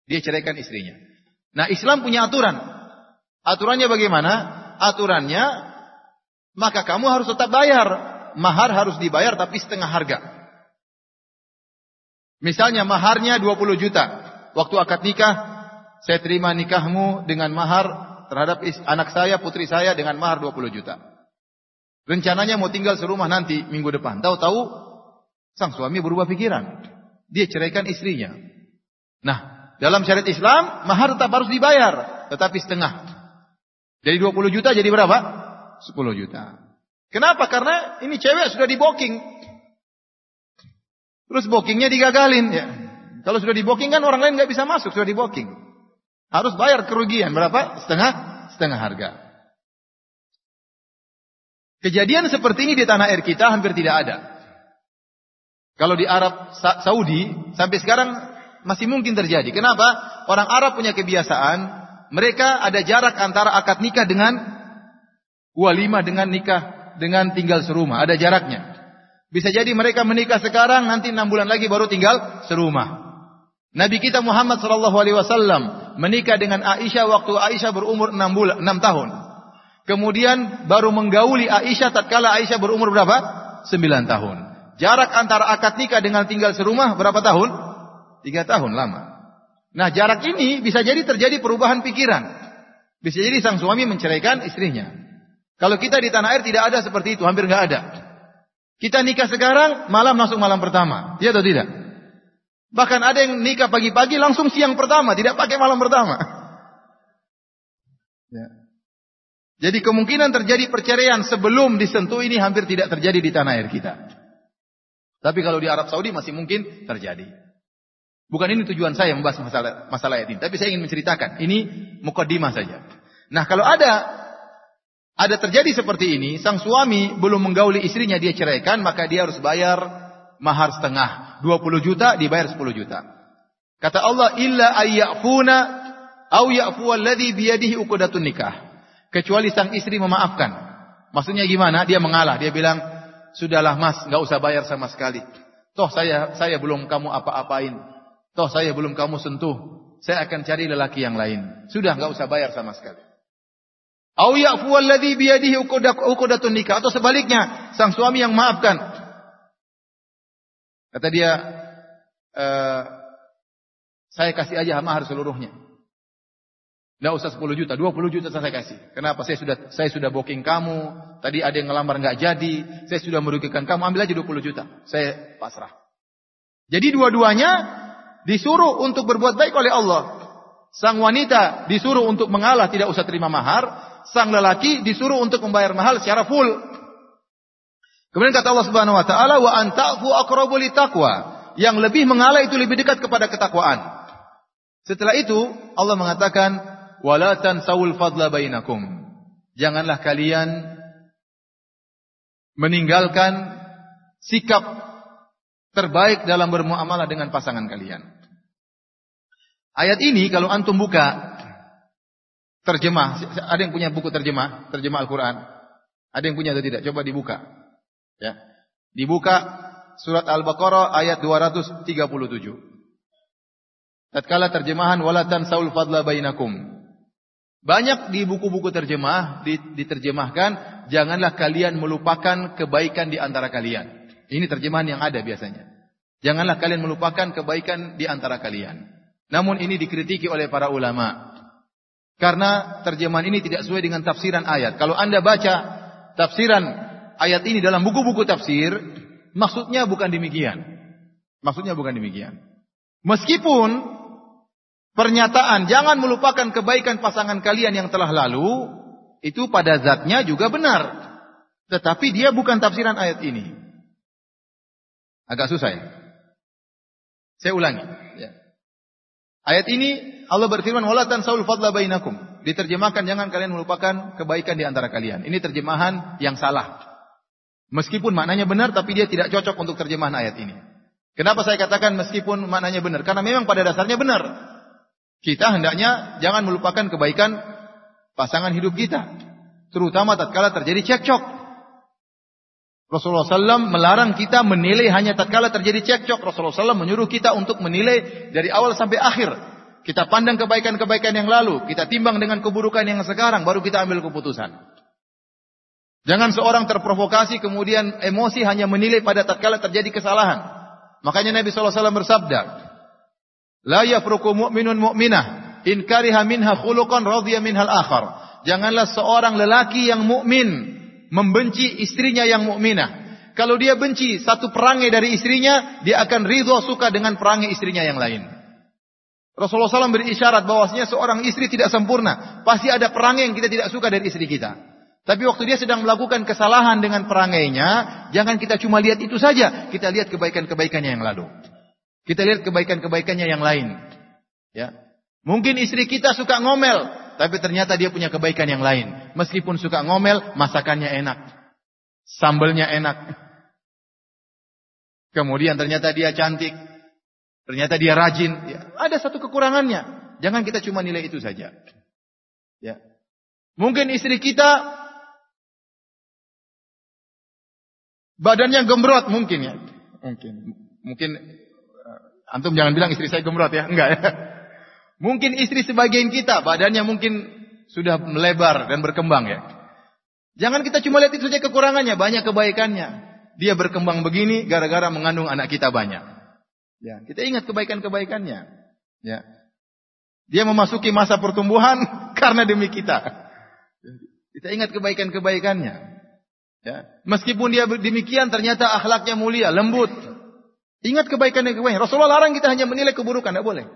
Dia ceraikan istrinya. Nah Islam punya aturan. Aturannya bagaimana? Aturannya, maka kamu harus tetap bayar. Mahar harus dibayar tapi setengah harga. Misalnya maharnya 20 juta. Waktu akad nikah, saya terima nikahmu dengan mahar terhadap anak saya, putri saya dengan mahar 20 juta. Rencananya mau tinggal serumah nanti minggu depan. Tahu-tahu sang suami berubah pikiran. Dia ceraikan istrinya. Nah, dalam syariat Islam, mahar tetap harus dibayar, tetapi setengah. Jadi 20 juta jadi berapa? 10 juta. Kenapa? Karena ini cewek sudah di booking. Terus bookingnya digagalin ya. Kalau sudah di booking kan orang lain nggak bisa masuk sudah di booking. Harus bayar kerugian berapa? Setengah setengah harga. Kejadian seperti ini di tanah air kita hampir tidak ada. Kalau di Arab Saudi sampai sekarang masih mungkin terjadi. Kenapa? Orang Arab punya kebiasaan, mereka ada jarak antara akad nikah dengan walimah dengan nikah dengan tinggal serumah. Ada jaraknya. Bisa jadi mereka menikah sekarang, nanti enam bulan lagi baru tinggal serumah. Nabi kita Muhammad Shallallahu Alaihi Wasallam menikah dengan Aisyah waktu Aisyah berumur enam bulan, enam tahun. Kemudian baru menggauli Aisyah tatkala Aisyah berumur berapa? Sembilan tahun. Jarak antara akad nikah dengan tinggal serumah berapa tahun? Tiga tahun lama. Nah jarak ini bisa jadi terjadi perubahan pikiran. Bisa jadi sang suami menceraikan istrinya. Kalau kita di tanah air tidak ada seperti itu, hampir nggak ada. Kita nikah sekarang, malam langsung malam pertama. Iya atau tidak? Bahkan ada yang nikah pagi-pagi langsung siang pertama, tidak pakai malam pertama. Ya. Jadi kemungkinan terjadi perceraian sebelum disentuh ini hampir tidak terjadi di tanah air kita. Tapi kalau di Arab Saudi masih mungkin terjadi. Bukan ini tujuan saya membahas masalah masalah ini, tapi saya ingin menceritakan. Ini mukadimah saja. Nah, kalau ada ada terjadi seperti ini, sang suami belum menggauli istrinya dia ceraikan, maka dia harus bayar mahar setengah. 20 juta dibayar 10 juta. Kata Allah, illa ayyafuna au ya'fu alladhi biyadihi uqdatun nikah. Kecuali sang istri memaafkan. Maksudnya gimana? Dia mengalah, dia bilang, "Sudahlah Mas, enggak usah bayar sama sekali. Toh saya saya belum kamu apa-apain. Toh saya belum kamu sentuh. Saya akan cari lelaki yang lain. Sudah enggak usah bayar sama sekali." Au ya'fu alladhi biyadihi uqdatun nikah atau sebaliknya, sang suami yang maafkan. Kata dia, e, saya kasih aja mahar seluruhnya. Tidak usah 10 juta, 20 juta saya kasih. Kenapa? Saya sudah saya sudah booking kamu. Tadi ada yang ngelamar nggak jadi. Saya sudah merugikan kamu. Ambil aja 20 juta. Saya pasrah. Jadi dua-duanya disuruh untuk berbuat baik oleh Allah. Sang wanita disuruh untuk mengalah tidak usah terima mahar sang lelaki disuruh untuk membayar mahal secara full. Kemudian kata Allah Subhanahu wa taala wa anta'fu aqrabu taqwa. Yang lebih mengalah itu lebih dekat kepada ketakwaan. Setelah itu Allah mengatakan wala tansawul fadla bainakum. Janganlah kalian meninggalkan sikap terbaik dalam bermuamalah dengan pasangan kalian. Ayat ini kalau antum buka terjemah. Ada yang punya buku terjemah, terjemah Al-Quran? Ada yang punya atau tidak? Coba dibuka. Ya. Dibuka surat Al-Baqarah ayat 237. Tatkala terjemahan walatan saul fadla bainakum. Banyak di buku-buku terjemah diterjemahkan janganlah kalian melupakan kebaikan di antara kalian. Ini terjemahan yang ada biasanya. Janganlah kalian melupakan kebaikan di antara kalian. Namun ini dikritiki oleh para ulama. Karena terjemahan ini tidak sesuai dengan tafsiran ayat. Kalau Anda baca tafsiran ayat ini dalam buku-buku tafsir, maksudnya bukan demikian. Maksudnya bukan demikian. Meskipun pernyataan jangan melupakan kebaikan pasangan kalian yang telah lalu, itu pada zatnya juga benar. Tetapi dia bukan tafsiran ayat ini. Agak susah ya. Saya ulangi. Ya. Ayat ini Allah berfirman wala tansaul fadla bainakum. Diterjemahkan jangan kalian melupakan kebaikan di antara kalian. Ini terjemahan yang salah. Meskipun maknanya benar tapi dia tidak cocok untuk terjemahan ayat ini. Kenapa saya katakan meskipun maknanya benar? Karena memang pada dasarnya benar. Kita hendaknya jangan melupakan kebaikan pasangan hidup kita. Terutama tatkala terjadi cekcok. Rasulullah SAW melarang kita menilai hanya tatkala terjadi cekcok. Rasulullah SAW menyuruh kita untuk menilai dari awal sampai akhir. Kita pandang kebaikan-kebaikan yang lalu, kita timbang dengan keburukan yang sekarang, baru kita ambil keputusan. Jangan seorang terprovokasi kemudian emosi hanya menilai pada tatkala terjadi kesalahan. Makanya Nabi SAW bersabda, La yafruku mu'minun mu'minah, in kariha minha khuluqan radhiya minhal akhar. Janganlah seorang lelaki yang mukmin membenci istrinya yang mukminah. Kalau dia benci satu perangai dari istrinya, dia akan ridho suka dengan perangai istrinya yang lain. Rasulullah SAW beri isyarat bahwasanya seorang istri tidak sempurna. Pasti ada perangai yang kita tidak suka dari istri kita. Tapi waktu dia sedang melakukan kesalahan dengan perangainya, jangan kita cuma lihat itu saja. Kita lihat kebaikan-kebaikannya yang lalu. Kita lihat kebaikan-kebaikannya yang lain. Ya. Mungkin istri kita suka ngomel, tapi ternyata dia punya kebaikan yang lain. Meskipun suka ngomel, masakannya enak. Sambelnya enak. Kemudian ternyata dia cantik. Ternyata dia rajin. Ya, ada satu kekurangannya. Jangan kita cuma nilai itu saja. Ya. Mungkin istri kita badannya gembrot mungkin ya. Mungkin. Mungkin uh, antum jangan bilang istri saya gembrot ya. Enggak ya. Mungkin istri sebagian kita badannya mungkin sudah melebar dan berkembang ya. Jangan kita cuma lihat itu saja kekurangannya, banyak kebaikannya. Dia berkembang begini gara-gara mengandung anak kita banyak. Ya, kita ingat kebaikan-kebaikannya. Ya. Dia memasuki masa pertumbuhan karena demi kita. Kita ingat kebaikan-kebaikannya. Ya. Meskipun dia demikian ternyata akhlaknya mulia, lembut. Ingat kebaikan-kebaikan. Rasulullah larang kita hanya menilai keburukan, tidak boleh.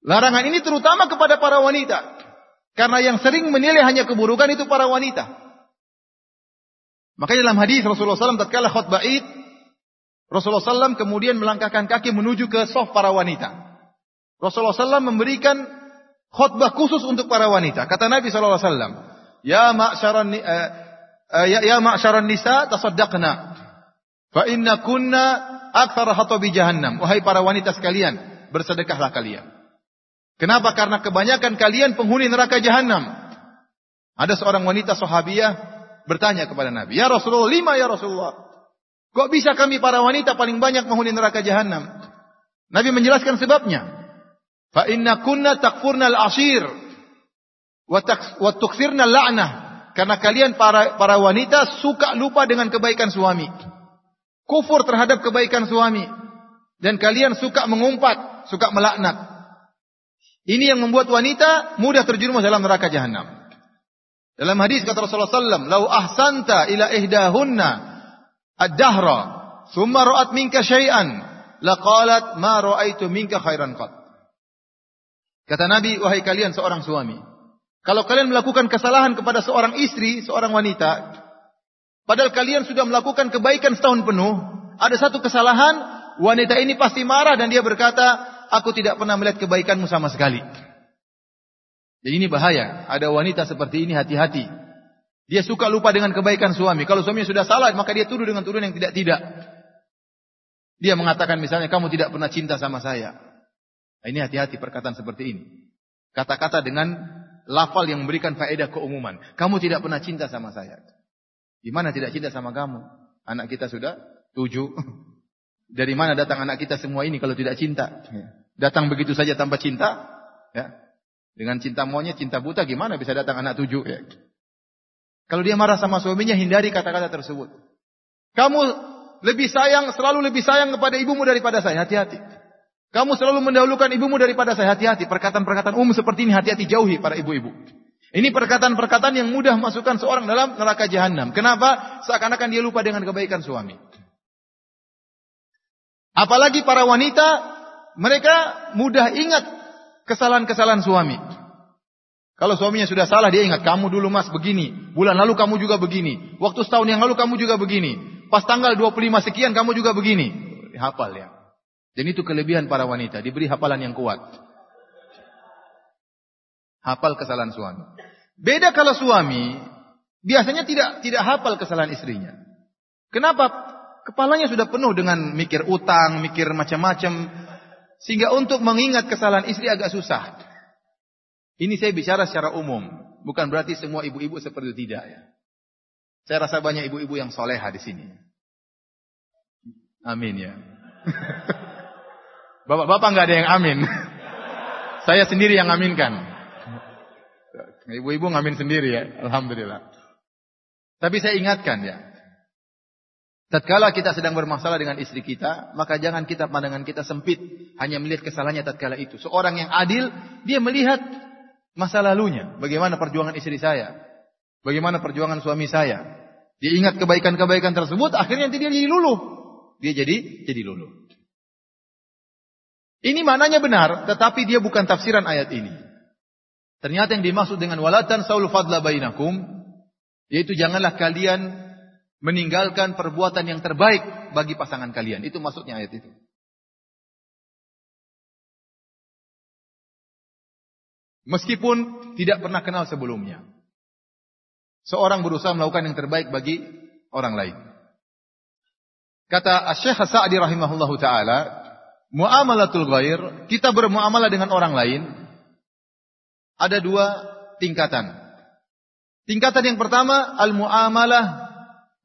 Larangan ini terutama kepada para wanita. Karena yang sering menilai hanya keburukan itu para wanita. Makanya dalam hadis Rasulullah SAW tatkala khutbah Id, Rasulullah SAW kemudian melangkahkan kaki menuju ke soft para wanita. Rasulullah SAW memberikan khutbah khusus untuk para wanita. Kata Nabi SAW, Ya ma'syaran uh, uh, ya, ya ma'syaran nisa tasaddaqna. Fa inna kunna akthar hatabi jahannam. Wahai para wanita sekalian, bersedekahlah kalian. Kenapa? Karena kebanyakan kalian penghuni neraka jahanam. Ada seorang wanita sahabiah bertanya kepada Nabi, "Ya Rasulullah, lima ya Rasulullah. Kok bisa kami para wanita paling banyak penghuni neraka jahanam?" Nabi menjelaskan sebabnya. Fa inna kunna takfurna al-ashir wa tuksirna la'nah. Karena kalian para para wanita suka lupa dengan kebaikan suami. Kufur terhadap kebaikan suami. Dan kalian suka mengumpat, suka melaknat. Ini yang membuat wanita mudah terjerumus dalam neraka jahanam. Dalam hadis kata Rasulullah sallallahu "Lau ahsanta ila ihdahunna ad-dahra, thumma ra'at minka syai'an, laqalat ma ra'aitu minka khairan qat." Kata Nabi, wahai kalian seorang suami, kalau kalian melakukan kesalahan kepada seorang istri, seorang wanita, padahal kalian sudah melakukan kebaikan setahun penuh, ada satu kesalahan, wanita ini pasti marah dan dia berkata, aku tidak pernah melihat kebaikanmu sama sekali. Jadi ini bahaya. Ada wanita seperti ini hati-hati. Dia suka lupa dengan kebaikan suami. Kalau suami sudah salah, maka dia tuduh dengan tuduhan yang tidak-tidak. Dia mengatakan misalnya, kamu tidak pernah cinta sama saya. Nah, ini hati-hati perkataan seperti ini. Kata-kata dengan lafal yang memberikan faedah keumuman. Kamu tidak pernah cinta sama saya. Gimana tidak cinta sama kamu? Anak kita sudah tujuh. Dari mana datang anak kita semua ini kalau tidak cinta? Datang begitu saja tanpa cinta, ya. Dengan cinta maunya, cinta buta, gimana bisa datang anak tujuh? Ya. Kalau dia marah sama suaminya, hindari kata-kata tersebut. Kamu lebih sayang, selalu lebih sayang kepada ibumu daripada saya. Hati-hati. Kamu selalu mendahulukan ibumu daripada saya. Hati-hati. Perkataan-perkataan umum seperti ini hati-hati jauhi para ibu-ibu. Ini perkataan-perkataan yang mudah masukkan seorang dalam neraka jahanam. Kenapa? Seakan-akan dia lupa dengan kebaikan suami. Apalagi para wanita mereka mudah ingat kesalahan-kesalahan suami. Kalau suaminya sudah salah, dia ingat, kamu dulu mas begini. Bulan lalu kamu juga begini. Waktu setahun yang lalu kamu juga begini. Pas tanggal 25 sekian kamu juga begini. Hafal ya. Dan itu kelebihan para wanita. Diberi hafalan yang kuat. Hafal kesalahan suami. Beda kalau suami, biasanya tidak tidak hafal kesalahan istrinya. Kenapa? Kepalanya sudah penuh dengan mikir utang, mikir macam-macam. Sehingga untuk mengingat kesalahan istri agak susah. Ini saya bicara secara umum, bukan berarti semua ibu-ibu seperti itu tidak ya. Saya rasa banyak ibu-ibu yang soleha di sini. Amin ya. Bapak-bapak nggak ada yang amin. Saya sendiri yang aminkan. Ibu-ibu ngamin sendiri ya, alhamdulillah. Tapi saya ingatkan ya, Tatkala kita sedang bermasalah dengan istri kita, maka jangan kita pandangan kita sempit hanya melihat kesalahannya tatkala itu. Seorang yang adil, dia melihat masa lalunya, bagaimana perjuangan istri saya, bagaimana perjuangan suami saya. Dia ingat kebaikan-kebaikan tersebut, akhirnya dia jadi luluh. Dia jadi jadi luluh. Ini maknanya benar, tetapi dia bukan tafsiran ayat ini. Ternyata yang dimaksud dengan walatan saul fadla bainakum, yaitu janganlah kalian meninggalkan perbuatan yang terbaik bagi pasangan kalian. Itu maksudnya ayat itu. Meskipun tidak pernah kenal sebelumnya. Seorang berusaha melakukan yang terbaik bagi orang lain. Kata Syekh Sa'di rahimahullahu taala, muamalatul ghair, kita bermuamalah dengan orang lain ada dua tingkatan. Tingkatan yang pertama al-muamalah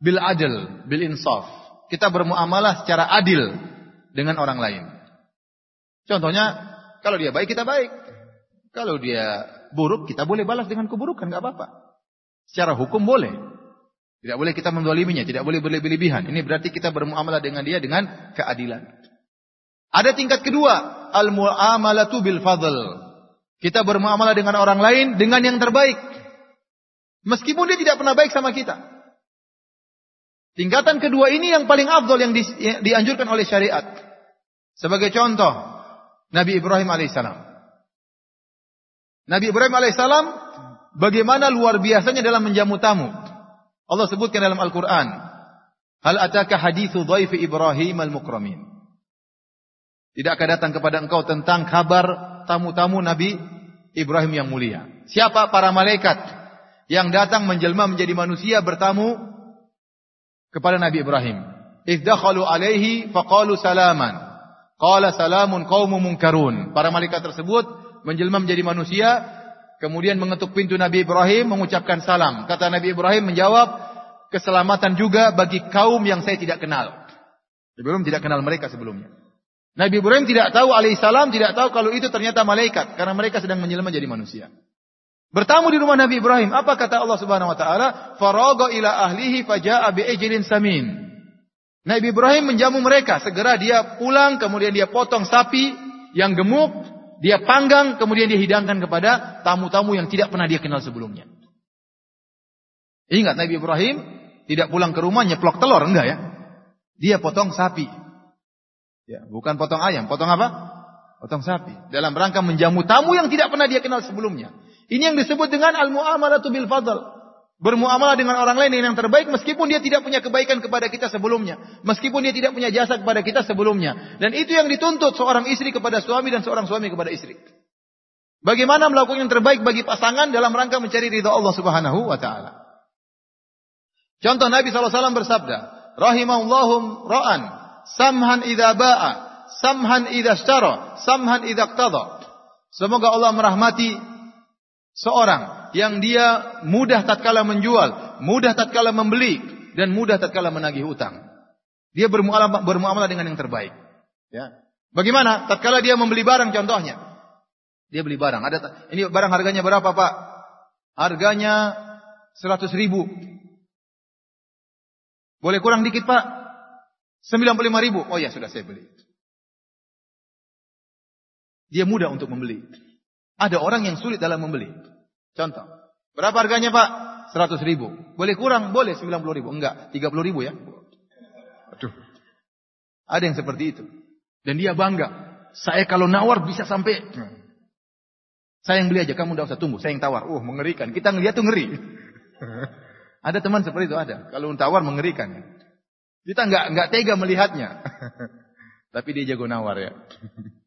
bil adl, bil insaf. Kita bermuamalah secara adil dengan orang lain. Contohnya, kalau dia baik kita baik. Kalau dia buruk, kita boleh balas dengan keburukan, nggak apa-apa. Secara hukum boleh. Tidak boleh kita mendoliminya, tidak boleh berlebih-lebihan. Ini berarti kita bermuamalah dengan dia dengan keadilan. Ada tingkat kedua, al-muamalatu bil fadl. Kita bermuamalah dengan orang lain dengan yang terbaik. Meskipun dia tidak pernah baik sama kita. Tingkatan kedua ini yang paling afdol yang, di, yang dianjurkan oleh syariat. Sebagai contoh, Nabi Ibrahim alaihissalam. Nabi Ibrahim alaihissalam bagaimana luar biasanya dalam menjamu tamu. Allah sebutkan dalam Al-Quran. Hal ataka hadithu dhaifi Ibrahim al-mukramin. Tidakkah datang kepada engkau tentang kabar tamu-tamu Nabi Ibrahim yang mulia? Siapa para malaikat yang datang menjelma menjadi manusia bertamu kepada Nabi Ibrahim? Izdakhalu alaihi faqalu salaman. Qala salamun qaumun munkarun. Para malaikat tersebut menjelma menjadi manusia, kemudian mengetuk pintu Nabi Ibrahim mengucapkan salam. Kata Nabi Ibrahim menjawab, keselamatan juga bagi kaum yang saya tidak kenal. Ibrahim tidak kenal mereka sebelumnya. Nabi Ibrahim tidak tahu alaihissalam tidak tahu kalau itu ternyata malaikat karena mereka sedang menjelma menjadi manusia. Bertamu di rumah Nabi Ibrahim, apa kata Allah Subhanahu wa taala? Faraga ila ahlihi faja'a bi'ijlin samin. Nabi Ibrahim menjamu mereka, segera dia pulang kemudian dia potong sapi yang gemuk dia panggang, kemudian dia hidangkan kepada tamu-tamu yang tidak pernah dia kenal sebelumnya. Ingat Nabi Ibrahim tidak pulang ke rumah nyeplok telur, enggak ya? Dia potong sapi. Ya, bukan potong ayam, potong apa? Potong sapi. Dalam rangka menjamu tamu yang tidak pernah dia kenal sebelumnya. Ini yang disebut dengan al-muamalatu bil fadl bermuamalah dengan orang lain yang terbaik meskipun dia tidak punya kebaikan kepada kita sebelumnya, meskipun dia tidak punya jasa kepada kita sebelumnya. Dan itu yang dituntut seorang istri kepada suami dan seorang suami kepada istri. Bagaimana melakukan yang terbaik bagi pasangan dalam rangka mencari ridha Allah Subhanahu wa taala. Contoh Nabi SAW bersabda, Rahimahullahu ra'an, samhan idza ba'a, samhan idza ishtara, samhan idza iqtada. Semoga Allah merahmati seorang yang dia mudah tatkala menjual, mudah tatkala membeli, dan mudah tatkala menagih utang. Dia bermuamalah, bermuamalah dengan yang terbaik. Ya. Bagaimana? Tatkala dia membeli barang contohnya. Dia beli barang. Ada ini barang harganya berapa, Pak? Harganya 100 ribu. Boleh kurang dikit, Pak? 95 ribu. Oh ya, sudah saya beli. Dia mudah untuk membeli. Ada orang yang sulit dalam membeli. Contoh. Berapa harganya Pak? 100 ribu. Boleh kurang? Boleh 90 ribu. Enggak. 30 ribu ya. Aduh. Ada yang seperti itu. Dan dia bangga. Saya kalau nawar bisa sampai Saya yang beli aja, kamu tidak usah tunggu. Saya yang tawar. Uh, mengerikan. Kita ngeliat tuh ngeri. ada teman seperti itu ada. Kalau tawar mengerikan. Kita nggak nggak tega melihatnya. Tapi dia jago nawar ya.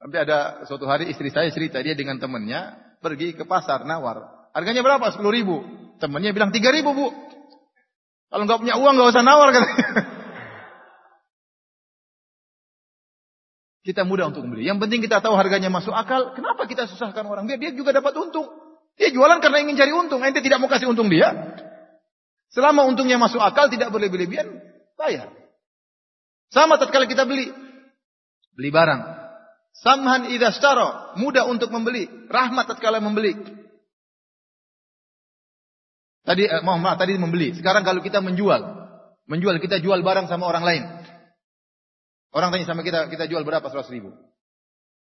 Tapi ada suatu hari istri saya cerita dia dengan temannya pergi ke pasar nawar. Harganya berapa? Sepuluh ribu. Temannya bilang tiga ribu bu. Kalau nggak punya uang nggak usah nawar kan. Kita mudah untuk membeli. Yang penting kita tahu harganya masuk akal. Kenapa kita susahkan orang? Biar dia juga dapat untung. Dia jualan karena ingin cari untung. Ente tidak mau kasih untung dia. Selama untungnya masuk akal, tidak berlebih-lebihan, bayar. Sama tatkala kita beli. Beli barang. Samhan idha staro. Mudah untuk membeli. Rahmat tatkala membeli. Tadi, eh, mohon maaf, tadi membeli. Sekarang kalau kita menjual. Menjual, kita jual barang sama orang lain. Orang tanya sama kita, kita jual berapa? 100 ribu.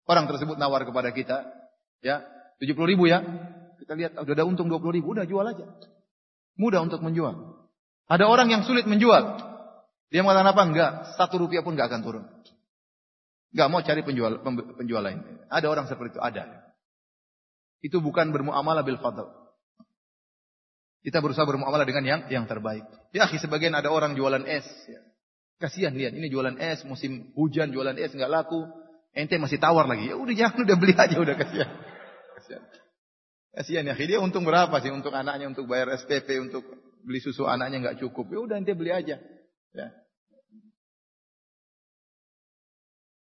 Orang tersebut nawar kepada kita, ya, 70 ribu ya. Kita lihat, udah ada untung 20 ribu, udah jual aja. Mudah untuk menjual. Ada orang yang sulit menjual. Dia mengatakan apa? Enggak, satu rupiah pun enggak akan turun. Enggak mau cari penjual penjual lain. Ada orang seperti itu, ada. Itu bukan bermuamalah bil fadl. Kita berusaha bermuamalah dengan yang yang terbaik. Ya, sebagian ada orang jualan es. Ya. Kasihan lihat, ini jualan es, musim hujan jualan es nggak laku. Ente masih tawar lagi. Ya udah jangan udah beli aja udah kasihan. Kasihan. Kasihan ya, dia untung berapa sih untuk anaknya untuk bayar SPP, untuk beli susu anaknya nggak cukup. Ya udah ente beli aja. Ya.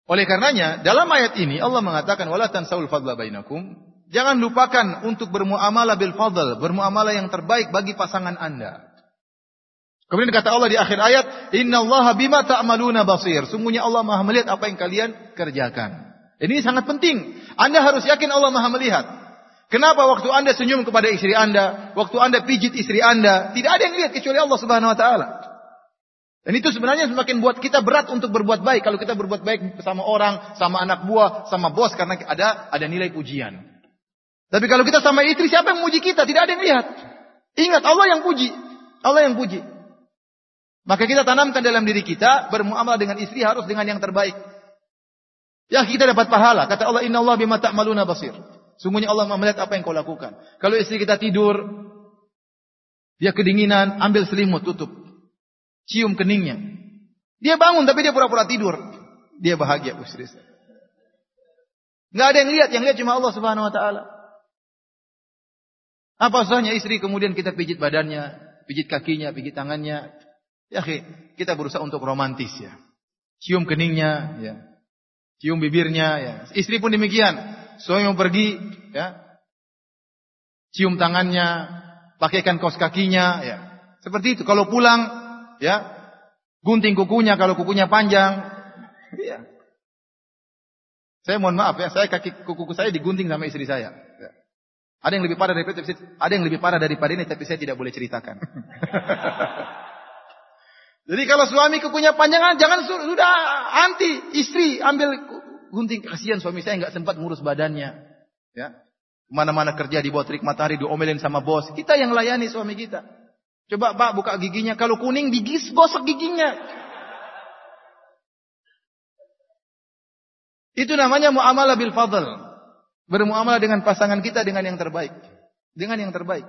Oleh karenanya, dalam ayat ini Allah mengatakan wala tansaul fadla bainakum. Jangan lupakan untuk bermuamalah bil fadl, bermuamalah yang terbaik bagi pasangan Anda. Kemudian kata Allah di akhir ayat, Inna Allah bima ta'maluna basir. Sungguhnya Allah maha melihat apa yang kalian kerjakan. Ini sangat penting. Anda harus yakin Allah maha melihat. Kenapa waktu Anda senyum kepada istri Anda, waktu Anda pijit istri Anda, tidak ada yang lihat kecuali Allah Subhanahu wa taala. Dan itu sebenarnya semakin buat kita berat untuk berbuat baik kalau kita berbuat baik sama orang, sama anak buah, sama bos karena ada ada nilai pujian. Tapi kalau kita sama istri, siapa yang memuji kita? Tidak ada yang lihat. Ingat Allah yang puji. Allah yang puji. Maka kita tanamkan dalam diri kita bermuamalah dengan istri harus dengan yang terbaik. Ya kita dapat pahala. Kata Allah Inna Allah bima ta'maluna basir. Sungguhnya Allah melihat apa yang kau lakukan. Kalau istri kita tidur, dia kedinginan, ambil selimut, tutup. Cium keningnya. Dia bangun tapi dia pura-pura tidur. Dia bahagia istri. Nggak ada yang lihat, yang lihat cuma Allah Subhanahu wa taala. Apa susahnya istri kemudian kita pijit badannya, pijit kakinya, pijit tangannya, Ya, kita berusaha untuk romantis ya. Cium keningnya, ya. Cium bibirnya, ya. Istri pun demikian. Suami mau pergi, ya. Cium tangannya, pakaikan kaos kakinya, ya. Seperti itu. Kalau pulang, ya, gunting kukunya kalau kukunya panjang. Iya. Saya mohon maaf ya, saya kaki kuku saya digunting sama istri saya. Ya. Ada yang lebih parah daripada ada yang lebih parah daripada ini tapi saya tidak boleh ceritakan. Jadi kalau suami kukunya panjang, jangan sudah anti istri ambil gunting kasihan suami saya nggak sempat ngurus badannya. Ya, mana-mana kerja di bawah terik matahari diomelin sama bos. Kita yang layani suami kita. Coba Pak buka giginya, kalau kuning digis gosok giginya. Itu namanya muamalah bil fadl. Bermuamalah dengan pasangan kita dengan yang terbaik. Dengan yang terbaik.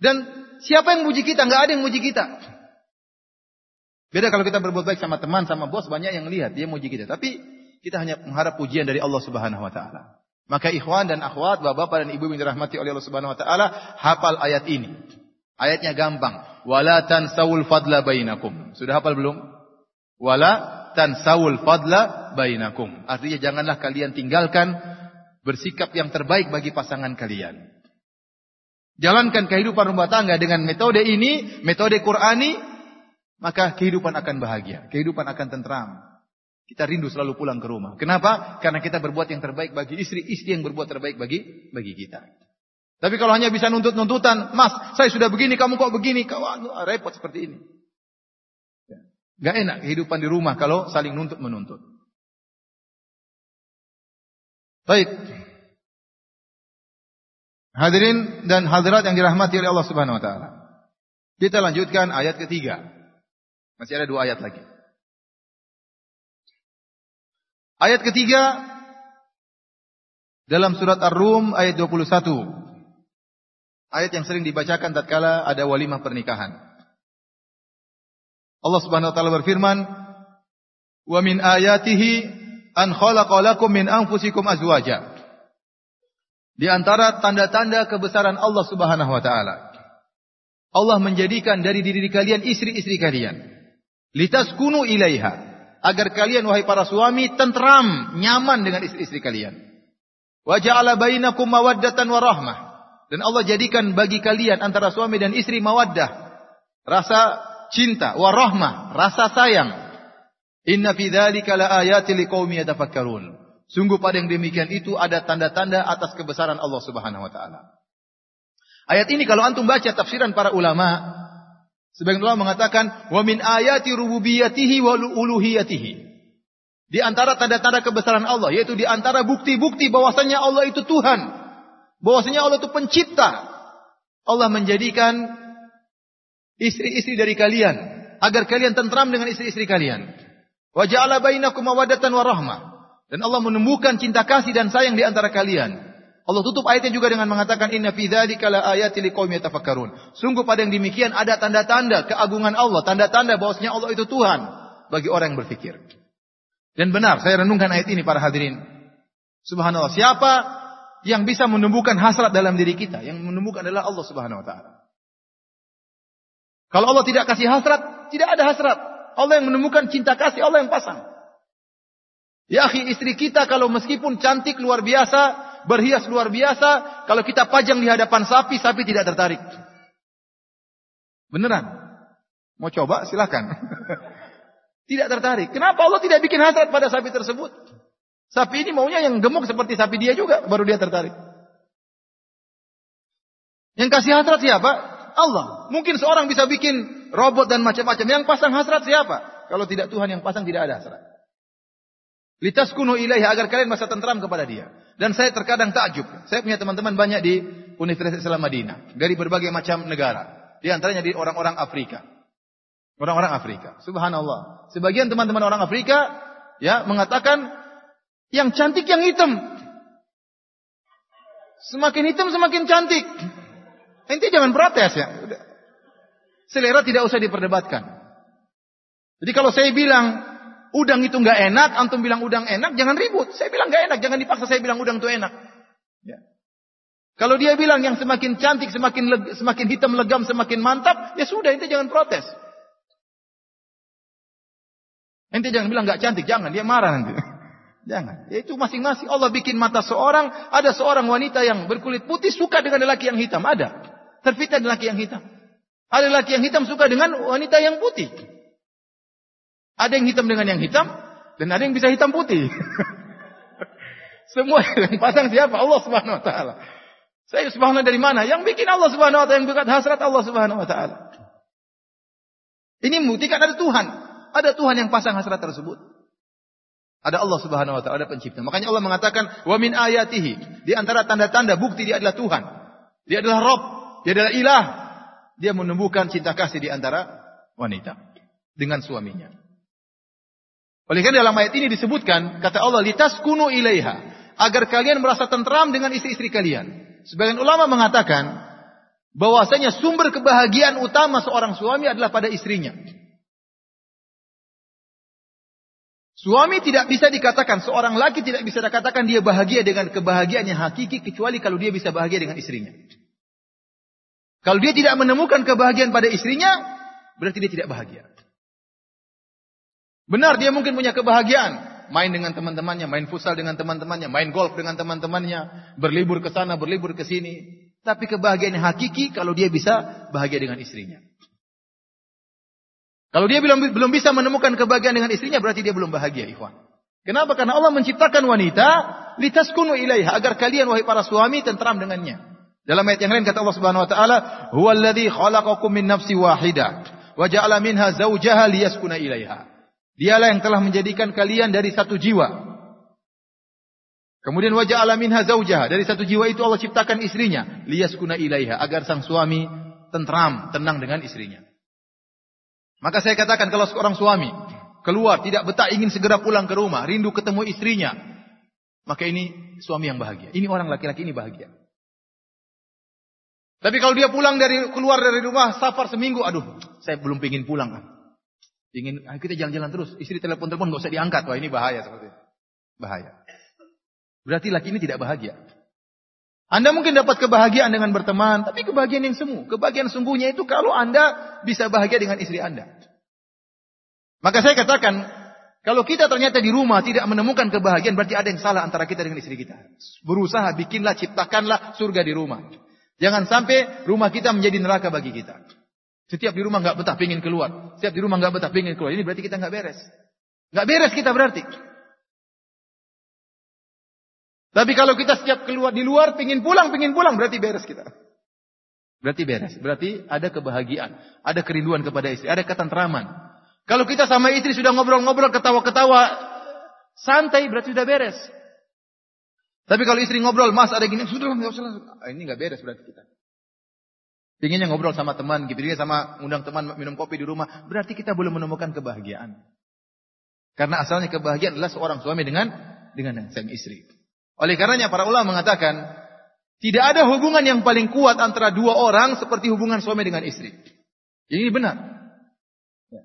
Dan Siapa yang muji kita? Enggak ada yang muji kita. Beda kalau kita berbuat baik sama teman, sama bos, banyak yang lihat dia muji kita. Tapi kita hanya mengharap pujian dari Allah Subhanahu wa taala. Maka ikhwan dan akhwat, bapak-bapak dan ibu yang dirahmati oleh Allah Subhanahu wa taala, hafal ayat ini. Ayatnya gampang. Wala tansawul fadla bainakum. Sudah hafal belum? Wala tansawul fadla bainakum. Artinya janganlah kalian tinggalkan bersikap yang terbaik bagi pasangan kalian. Jalankan kehidupan rumah tangga dengan metode ini, metode Qurani, maka kehidupan akan bahagia, kehidupan akan tentram. Kita rindu selalu pulang ke rumah. Kenapa? Karena kita berbuat yang terbaik bagi istri, istri yang berbuat terbaik bagi bagi kita. Tapi kalau hanya bisa nuntut-nuntutan, Mas, saya sudah begini, kamu kok begini, kau repot seperti ini. Gak enak kehidupan di rumah kalau saling nuntut menuntut. Baik. Hadirin dan hadirat yang dirahmati oleh Allah Subhanahu wa taala. Kita lanjutkan ayat ketiga. Masih ada dua ayat lagi. Ayat ketiga dalam surat Ar-Rum ayat 21. Ayat yang sering dibacakan tatkala ada walimah pernikahan. Allah Subhanahu wa taala berfirman, "Wa min ayatihi an khalaqa lakum min anfusikum azwaja." Di antara tanda-tanda kebesaran Allah Subhanahu wa taala. Allah menjadikan dari diri kalian istri-istri kalian. Litaskunu ilaiha. Agar kalian wahai para suami tentram, nyaman dengan istri-istri kalian. Wa ja'ala bainakum mawaddatan wa rahmah. Dan Allah jadikan bagi kalian antara suami dan istri mawaddah, rasa cinta, wa rahmah, rasa sayang. Inna fi dzalika laayatin liqaumin yatafakkarun. Sungguh pada yang demikian itu ada tanda-tanda atas kebesaran Allah Subhanahu wa taala. Ayat ini kalau antum baca tafsiran para ulama, sebagian ulama mengatakan wa min ayati rububiyatihi wa uluhiyatihi. Di antara tanda-tanda kebesaran Allah, yaitu di antara bukti-bukti bahwasanya Allah itu Tuhan. Bahwasanya Allah itu pencipta. Allah menjadikan istri-istri dari kalian agar kalian tentram dengan istri-istri kalian. Wa ja'ala bainakum mawaddatan wa rahmah. Dan Allah menemukan cinta kasih dan sayang di antara kalian. Allah tutup ayatnya juga dengan mengatakan inna fi dzalika laayatil liqaumin yatafakkarun. Sungguh pada yang demikian ada tanda-tanda keagungan Allah, tanda-tanda bahwasanya Allah itu Tuhan bagi orang yang berfikir. Dan benar, saya renungkan ayat ini para hadirin. Subhanallah, siapa yang bisa menumbuhkan hasrat dalam diri kita? Yang menumbuhkan adalah Allah Subhanahu wa taala. Kalau Allah tidak kasih hasrat, tidak ada hasrat. Allah yang menemukan cinta kasih, Allah yang pasang. Ya akhi, istri kita kalau meskipun cantik luar biasa, berhias luar biasa, kalau kita pajang di hadapan sapi, sapi tidak tertarik. Beneran? Mau coba? Silakan. Tidak tertarik. Kenapa Allah tidak bikin hasrat pada sapi tersebut? Sapi ini maunya yang gemuk seperti sapi dia juga, baru dia tertarik. Yang kasih hasrat siapa? Allah. Mungkin seorang bisa bikin robot dan macam-macam. Yang pasang hasrat siapa? Kalau tidak Tuhan yang pasang tidak ada hasrat. Litas kuno ilaihi agar kalian masa tentram kepada dia. Dan saya terkadang takjub. Saya punya teman-teman banyak di Universitas Islam Madinah. Dari berbagai macam negara. Di antaranya di orang-orang Afrika. Orang-orang Afrika. Subhanallah. Sebagian teman-teman orang Afrika ya mengatakan yang cantik yang hitam. Semakin hitam semakin cantik. Nanti jangan protes ya. Selera tidak usah diperdebatkan. Jadi kalau saya bilang udang itu nggak enak, antum bilang udang enak, jangan ribut. Saya bilang nggak enak, jangan dipaksa saya bilang udang itu enak. Ya. Kalau dia bilang yang semakin cantik, semakin leg, semakin hitam legam, semakin mantap, ya sudah, itu jangan protes. Ente jangan bilang nggak cantik, jangan dia marah nanti. Jangan. Ya itu masing-masing Allah bikin mata seorang, ada seorang wanita yang berkulit putih suka dengan lelaki yang hitam, ada. Terfitnah lelaki yang hitam. Ada lelaki yang hitam suka dengan wanita yang putih. Ada yang hitam dengan yang hitam dan ada yang bisa hitam putih. Semua yang pasang siapa? Allah Subhanahu wa taala. Saya subhanallah dari mana? Yang bikin Allah Subhanahu wa taala, yang bukan hasrat Allah Subhanahu wa taala. Ini membuktikan ada Tuhan. Ada Tuhan yang pasang hasrat tersebut. Ada Allah Subhanahu wa taala, ada pencipta. Makanya Allah mengatakan, "Wa min ayatihi." Di antara tanda-tanda bukti dia adalah Tuhan. Dia adalah Rabb, dia adalah ilah. Dia menumbuhkan cinta kasih di antara wanita dengan suaminya. Oleh karena dalam ayat ini disebutkan kata Allah litaskunu ilaiha agar kalian merasa tentram dengan istri-istri kalian. Sebagian ulama mengatakan bahwasanya sumber kebahagiaan utama seorang suami adalah pada istrinya. Suami tidak bisa dikatakan, seorang laki tidak bisa dikatakan dia bahagia dengan kebahagiaan yang hakiki kecuali kalau dia bisa bahagia dengan istrinya. Kalau dia tidak menemukan kebahagiaan pada istrinya, berarti dia tidak bahagia. Benar dia mungkin punya kebahagiaan, main dengan teman-temannya, main futsal dengan teman-temannya, main golf dengan teman-temannya, berlibur ke sana, berlibur ke sini. Tapi kebahagiaan yang hakiki kalau dia bisa bahagia dengan istrinya. Kalau dia belum belum bisa menemukan kebahagiaan dengan istrinya berarti dia belum bahagia, ikhwan. Kenapa? Karena Allah menciptakan wanita litaskunu ilaiha agar kalian wahai para suami tentram dengannya. Dalam ayat yang lain kata Allah Subhanahu wa taala, "Huwallazi khalaqakum min nafsi wahidah wa ja'ala minha zawjaha liyaskuna ilaiha." Dialah yang telah menjadikan kalian dari satu jiwa. Kemudian wajah minha zaujaha. Dari satu jiwa itu Allah ciptakan istrinya. Liyaskuna ilaiha. Agar sang suami tentram, tenang dengan istrinya. Maka saya katakan kalau seorang suami keluar, tidak betah ingin segera pulang ke rumah, rindu ketemu istrinya. Maka ini suami yang bahagia. Ini orang laki-laki ini bahagia. Tapi kalau dia pulang dari keluar dari rumah safar seminggu, aduh, saya belum pingin pulang. Ingin kita jalan-jalan terus. Istri telepon-telepon nggak usah diangkat. Wah ini bahaya seperti itu. Bahaya. Berarti laki ini tidak bahagia. Anda mungkin dapat kebahagiaan dengan berteman, tapi kebahagiaan yang semu. Kebahagiaan sungguhnya itu kalau Anda bisa bahagia dengan istri Anda. Maka saya katakan, kalau kita ternyata di rumah tidak menemukan kebahagiaan, berarti ada yang salah antara kita dengan istri kita. Berusaha bikinlah, ciptakanlah surga di rumah. Jangan sampai rumah kita menjadi neraka bagi kita. Setiap di rumah nggak betah pingin keluar. Setiap di rumah nggak betah pingin keluar. Ini berarti kita nggak beres. Nggak beres kita berarti. Tapi kalau kita setiap keluar di luar, pingin pulang, pingin pulang, berarti beres kita. Berarti beres. Berarti ada kebahagiaan. Ada kerinduan kepada istri. Ada ketentraman. Kalau kita sama istri sudah ngobrol-ngobrol, ketawa-ketawa, santai, berarti sudah beres. Tapi kalau istri ngobrol, mas ada gini, sudah, nggak usah. Ah, ini nggak beres berarti kita. Pinginnya ngobrol sama teman, gitu dia sama undang teman minum kopi di rumah, berarti kita belum menemukan kebahagiaan. Karena asalnya kebahagiaan adalah seorang suami dengan dengan sang istri. Oleh karenanya para ulama mengatakan, tidak ada hubungan yang paling kuat antara dua orang seperti hubungan suami dengan istri. Ini benar. Ya.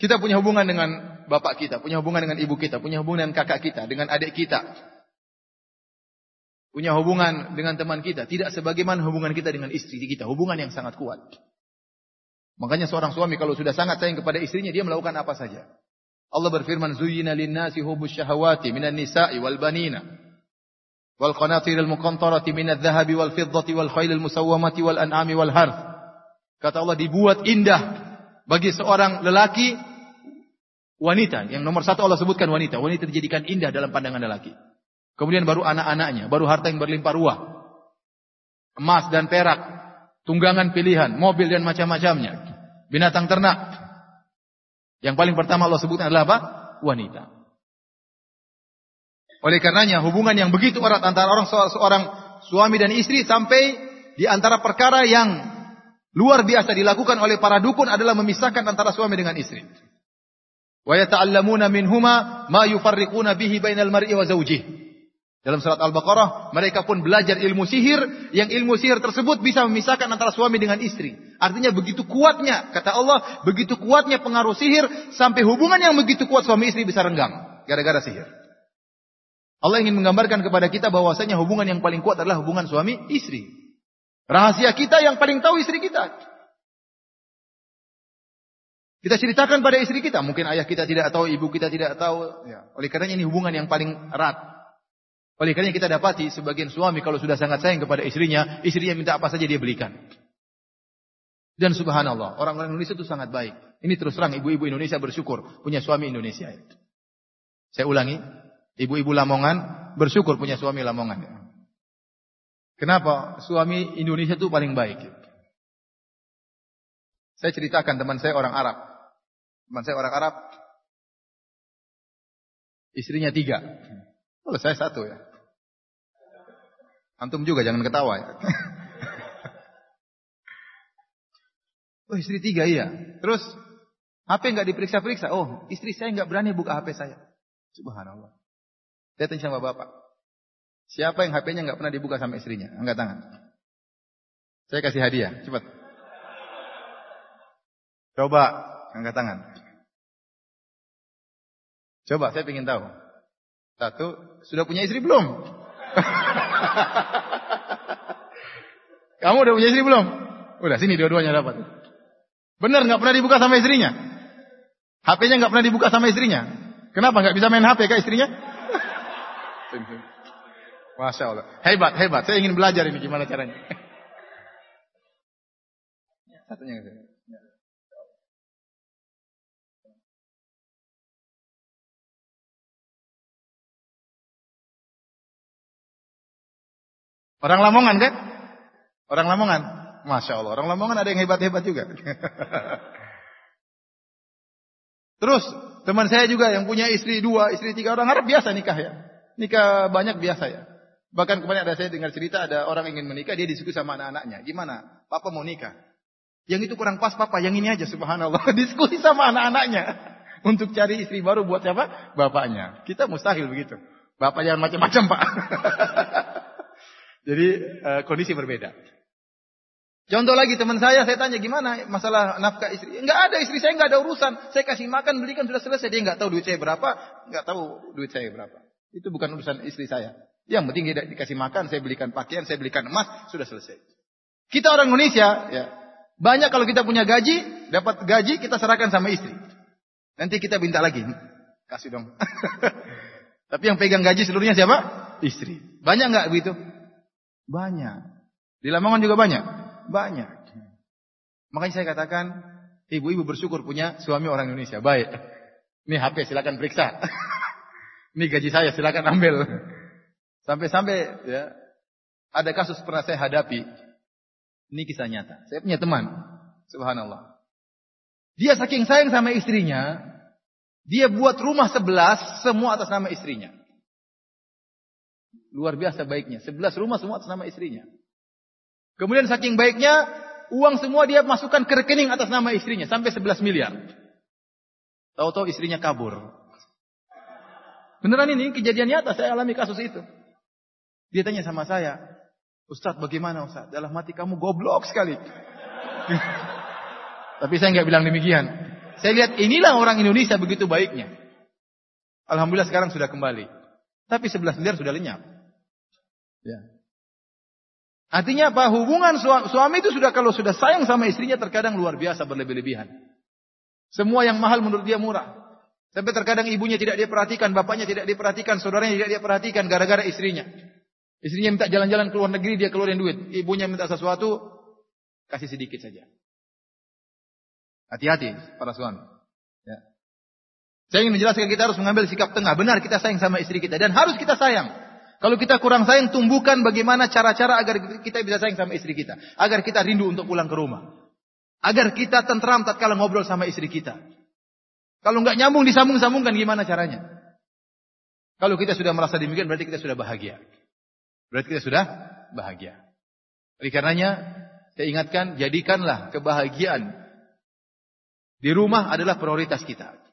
Kita punya hubungan dengan bapak kita, punya hubungan dengan ibu kita, punya hubungan dengan kakak kita, dengan adik kita. Punya hubungan dengan teman kita, tidak sebagaimana hubungan kita dengan istri kita, hubungan yang sangat kuat. Makanya seorang suami kalau sudah sangat sayang kepada istrinya, dia melakukan apa saja. Allah berfirman, "Zuyyina lin-nasi hubbus syahawati minan nisa'i wal banina wal qanatiril muqantarati minadh dhahabi wal fiddati wal khailil musawwamati wal an'ami wal harth." Kata Allah dibuat indah bagi seorang lelaki wanita. Yang nomor satu Allah sebutkan wanita. Wanita dijadikan indah dalam pandangan lelaki. Kemudian baru anak-anaknya, baru harta yang berlimpah ruah. Emas dan perak, tunggangan pilihan, mobil dan macam-macamnya. Binatang ternak, yang paling pertama Allah sebutkan adalah apa? Wanita. Oleh karenanya hubungan yang begitu erat antara orang seorang suami dan istri sampai di antara perkara yang luar biasa dilakukan oleh para dukun adalah memisahkan antara suami dengan istri. Wa yata'allamuna minhuma ma yufarriquna bihi bainal mar'i wa zawjihi. Dalam surat Al-Baqarah, mereka pun belajar ilmu sihir, yang ilmu sihir tersebut bisa memisahkan antara suami dengan istri. Artinya begitu kuatnya, kata Allah, begitu kuatnya pengaruh sihir, sampai hubungan yang begitu kuat suami istri bisa renggang, gara-gara sihir. Allah ingin menggambarkan kepada kita bahwasanya hubungan yang paling kuat adalah hubungan suami istri. Rahasia kita yang paling tahu istri kita. Kita ceritakan pada istri kita, mungkin ayah kita tidak tahu, ibu kita tidak tahu. Ya. Oleh karena ini hubungan yang paling erat. Oleh karena kita dapati sebagian suami kalau sudah sangat sayang kepada istrinya, istrinya minta apa saja dia belikan. Dan subhanallah, orang-orang Indonesia itu sangat baik. Ini terus terang ibu-ibu Indonesia bersyukur punya suami Indonesia. Saya ulangi, ibu-ibu Lamongan bersyukur punya suami Lamongan. Kenapa? Suami Indonesia itu paling baik. Saya ceritakan teman saya orang Arab. Teman saya orang Arab. Istrinya tiga. Kalau saya satu ya. Antum juga jangan ketawa ya. oh istri tiga iya. Terus HP nggak diperiksa-periksa. Oh istri saya nggak berani buka HP saya. Subhanallah. Tanya sama bapak. Siapa yang HP-nya nggak pernah dibuka sama istrinya? Angkat tangan. Saya kasih hadiah. Cepat. Coba angkat tangan. Coba saya ingin tahu. Satu, sudah punya istri belum? Kamu udah punya istri belum? Udah, sini dua-duanya dapat. Benar nggak pernah dibuka sama istrinya? HP-nya nggak pernah dibuka sama istrinya. Kenapa nggak bisa main HP kak istrinya? Masya Allah. Hebat, hebat. Saya ingin belajar ini gimana caranya. Satunya. Orang Lamongan kan? Orang Lamongan. Masya Allah. Orang Lamongan ada yang hebat-hebat juga. Terus teman saya juga yang punya istri dua, istri tiga orang Arab biasa nikah ya. Nikah banyak biasa ya. Bahkan kemarin ada saya dengar cerita ada orang ingin menikah dia diskusi sama anak-anaknya. Gimana? Papa mau nikah. Yang itu kurang pas papa, yang ini aja subhanallah. Diskusi sama anak-anaknya. Untuk cari istri baru buat siapa? Bapaknya. Kita mustahil begitu. Bapak jangan macam-macam pak. Jadi uh, kondisi berbeda. Contoh lagi teman saya, saya tanya gimana masalah nafkah istri. Enggak ada istri saya enggak ada urusan. Saya kasih makan, belikan sudah selesai. Dia enggak tahu duit saya berapa, enggak tahu duit saya berapa. Itu bukan urusan istri saya. Yang penting dia dikasih makan, saya belikan pakaian, saya belikan emas, sudah selesai. Kita orang Indonesia, ya, banyak kalau kita punya gaji, dapat gaji kita serahkan sama istri. Nanti kita minta lagi, kasih dong. Tapi yang pegang gaji seluruhnya siapa? Istri. Banyak enggak begitu? Banyak. Di Lamongan juga banyak. Banyak. Makanya saya katakan, ibu-ibu bersyukur punya suami orang Indonesia. Baik. Ini HP silakan periksa. Ini gaji saya silakan ambil. Sampai-sampai ya ada kasus pernah saya hadapi. Ini kisah nyata. Saya punya teman, subhanallah. Dia saking sayang sama istrinya, dia buat rumah sebelas semua atas nama istrinya. Luar biasa baiknya. Sebelas rumah semua atas nama istrinya. Kemudian saking baiknya, uang semua dia masukkan ke rekening atas nama istrinya. Sampai sebelas miliar. Tahu-tahu istrinya kabur. Beneran ini kejadian nyata. Saya alami kasus itu. Dia tanya sama saya, Ustadz bagaimana Ustadz? Dalam mati kamu goblok sekali. Tapi saya nggak bilang demikian. Saya lihat inilah orang Indonesia begitu baiknya. Alhamdulillah sekarang sudah kembali. Tapi 11 miliar sudah lenyap. Ya. Artinya apa? Hubungan suami itu sudah kalau sudah sayang sama istrinya terkadang luar biasa berlebih-lebihan. Semua yang mahal menurut dia murah. Sampai terkadang ibunya tidak dia perhatikan, bapaknya tidak dia perhatikan, saudaranya tidak dia perhatikan gara-gara istrinya. Istrinya minta jalan-jalan ke luar negeri, dia keluarin duit. Ibunya minta sesuatu, kasih sedikit saja. Hati-hati para suami. Ya. Saya ingin menjelaskan kita harus mengambil sikap tengah. Benar kita sayang sama istri kita dan harus kita sayang. Kalau kita kurang sayang, tumbuhkan bagaimana cara-cara agar kita bisa sayang sama istri kita. Agar kita rindu untuk pulang ke rumah. Agar kita tentram tatkala ngobrol sama istri kita. Kalau nggak nyambung disambung-sambungkan gimana caranya? Kalau kita sudah merasa demikian berarti kita sudah bahagia. Berarti kita sudah bahagia. Oleh karenanya, saya ingatkan, jadikanlah kebahagiaan di rumah adalah prioritas kita.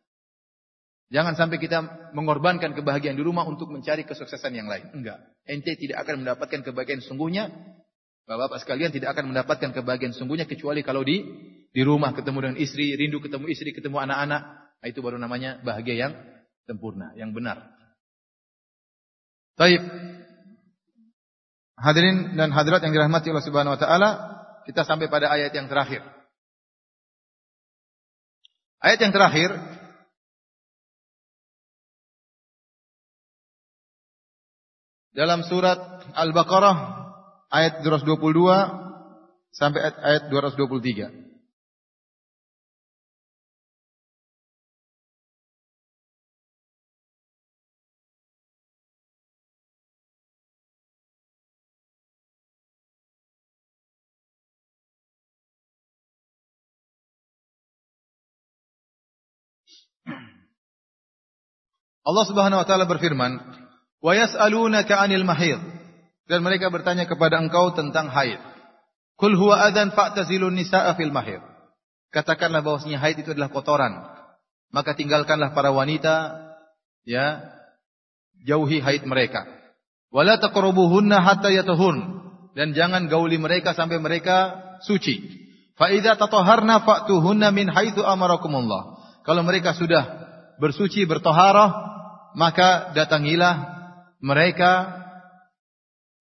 Jangan sampai kita mengorbankan kebahagiaan di rumah untuk mencari kesuksesan yang lain. Enggak. Ente tidak akan mendapatkan kebahagiaan sungguhnya. Bapak-bapak sekalian tidak akan mendapatkan kebahagiaan sungguhnya kecuali kalau di di rumah ketemu dengan istri, rindu ketemu istri, ketemu anak-anak. Nah, itu baru namanya bahagia yang sempurna, yang benar. Baik. Hadirin dan hadirat yang dirahmati Allah Subhanahu wa taala, kita sampai pada ayat yang terakhir. Ayat yang terakhir dalam surat Al-Baqarah ayat 222 sampai ayat 223. Allah Subhanahu wa taala berfirman, "Wa yas'alunaka 'anil mahid." Dan mereka bertanya kepada engkau tentang haid. Kul huwa adan fa'tazilun nisaa fil mahid. Katakanlah bahwasanya haid itu adalah kotoran. Maka tinggalkanlah para wanita ya jauhi haid mereka. Wala taqrabuhunna hatta yatahun dan jangan gauli mereka sampai mereka suci. Fa idza tatahharna fa'tuhunna min haitsu amarakumullah. Kalau mereka sudah bersuci bertoharah maka datangilah mereka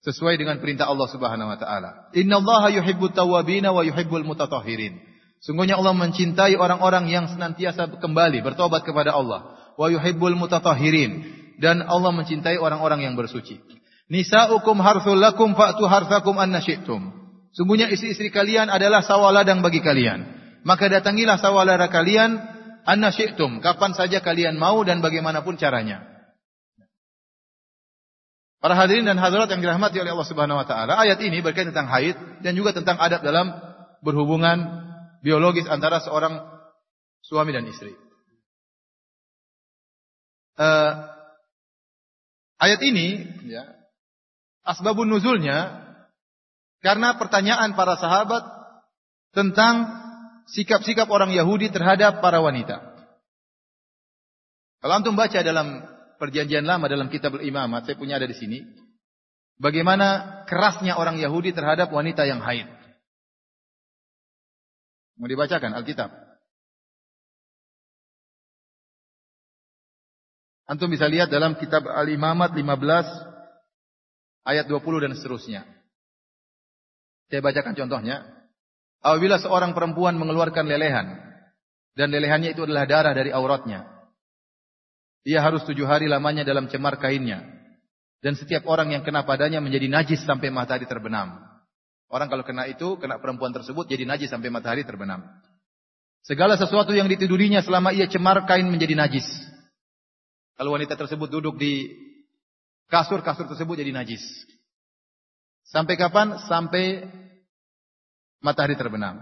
sesuai dengan perintah Allah Subhanahu wa taala. Innallaha yuhibbut tawwabin wa yuhibbul mutatahhirin. Sungguhnya Allah mencintai orang-orang yang senantiasa kembali bertobat kepada Allah. Wa yuhibbul mutatahhirin dan Allah mencintai orang-orang yang bersuci. Nisa'ukum harthul lakum fa'tu harthakum syi'tum. Sungguhnya istri-istri kalian adalah sawaladang bagi kalian. Maka datangilah sawalara kalian anna syi'tum, kapan saja kalian mau dan bagaimanapun caranya. Para hadirin dan hadirat yang dirahmati oleh Allah Subhanahu wa taala, ayat ini berkaitan tentang haid dan juga tentang adab dalam berhubungan biologis antara seorang suami dan istri. Uh, ayat ini ya, asbabun nuzulnya karena pertanyaan para sahabat tentang sikap-sikap orang Yahudi terhadap para wanita. Kalau antum baca dalam perjanjian lama dalam kitab imamat saya punya ada di sini. Bagaimana kerasnya orang Yahudi terhadap wanita yang haid. Mau dibacakan Alkitab? Antum bisa lihat dalam kitab Al-Imamat 15 ayat 20 dan seterusnya. Saya bacakan contohnya. Apabila seorang perempuan mengeluarkan lelehan dan lelehannya itu adalah darah dari auratnya. Ia harus tujuh hari lamanya dalam cemar kainnya. Dan setiap orang yang kena padanya menjadi najis sampai matahari terbenam. Orang kalau kena itu, kena perempuan tersebut jadi najis sampai matahari terbenam. Segala sesuatu yang ditidurinya selama ia cemar kain menjadi najis. Kalau wanita tersebut duduk di kasur, kasur tersebut jadi najis. Sampai kapan? Sampai matahari terbenam.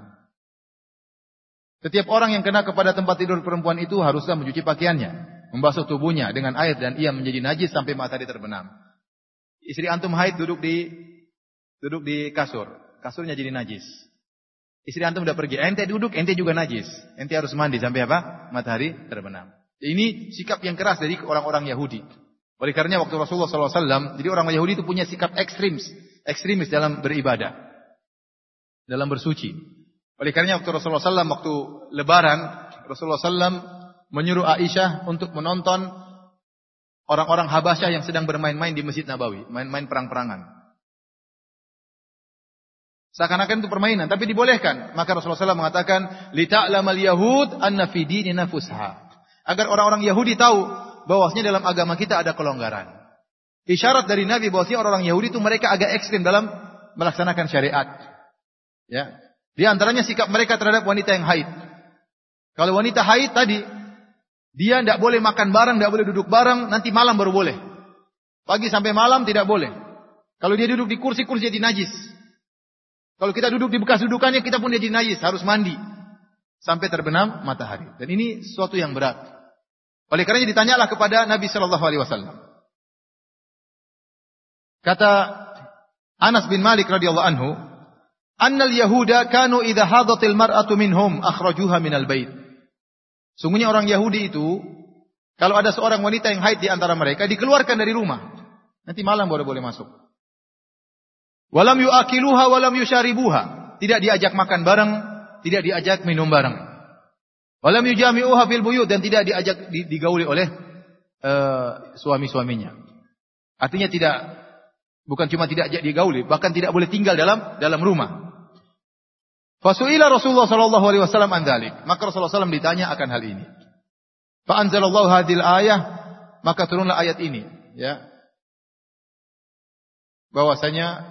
Setiap orang yang kena kepada tempat tidur perempuan itu haruslah mencuci pakaiannya, membasuh tubuhnya dengan air dan ia menjadi najis sampai matahari terbenam. Istri antum haid duduk di duduk di kasur, kasurnya jadi najis. Istri antum udah pergi, ente duduk, ente juga najis. Ente harus mandi sampai apa? Matahari terbenam. Ini sikap yang keras dari orang-orang Yahudi. Oleh karena waktu Rasulullah SAW, jadi orang Yahudi itu punya sikap ekstremis, ekstremis dalam beribadah, dalam bersuci. Oleh karena waktu Rasulullah SAW waktu Lebaran, Rasulullah SAW menyuruh Aisyah untuk menonton orang-orang Habasyah yang sedang bermain-main di Masjid Nabawi, main-main perang-perangan. Seakan-akan itu permainan, tapi dibolehkan. Maka Rasulullah SAW mengatakan, "Lita'lamal yahud anna fi dinina fusha." Agar orang-orang Yahudi tahu bahwasanya dalam agama kita ada kelonggaran. Isyarat dari Nabi bahwasanya orang-orang Yahudi itu mereka agak ekstrim dalam melaksanakan syariat. Ya. Di antaranya sikap mereka terhadap wanita yang haid. Kalau wanita haid tadi, dia tidak boleh makan bareng, tidak boleh duduk bareng, nanti malam baru boleh. Pagi sampai malam tidak boleh. Kalau dia duduk di kursi-kursi jadi najis. Kalau kita duduk di bekas dudukannya, kita pun jadi najis, harus mandi. Sampai terbenam matahari. Dan ini sesuatu yang berat. Oleh karena ditanyalah kepada Nabi Shallallahu Alaihi Wasallam. Kata Anas bin Malik radhiyallahu anhu, Annal Yahuda kanu idha hadatil mar'atu minhum akhrajuha minal bait. Sungguhnya orang Yahudi itu kalau ada seorang wanita yang haid di antara mereka dikeluarkan dari rumah. Nanti malam baru boleh masuk. Walam yu'akiluha walam yusharibuha. Tidak diajak makan bareng, tidak diajak minum bareng. Walam yujami'uha fil buyut dan tidak diajak digauli oleh uh, suami-suaminya. Artinya tidak bukan cuma tidak digauli, bahkan tidak boleh tinggal dalam dalam rumah. Fasuila Rasulullah sallallahu alaihi wasallam an dzalik. Maka Rasulullah SAW ditanya akan hal ini. Fa anzalallahu hadil ayah, maka turunlah ayat ini, ya. Bahwasanya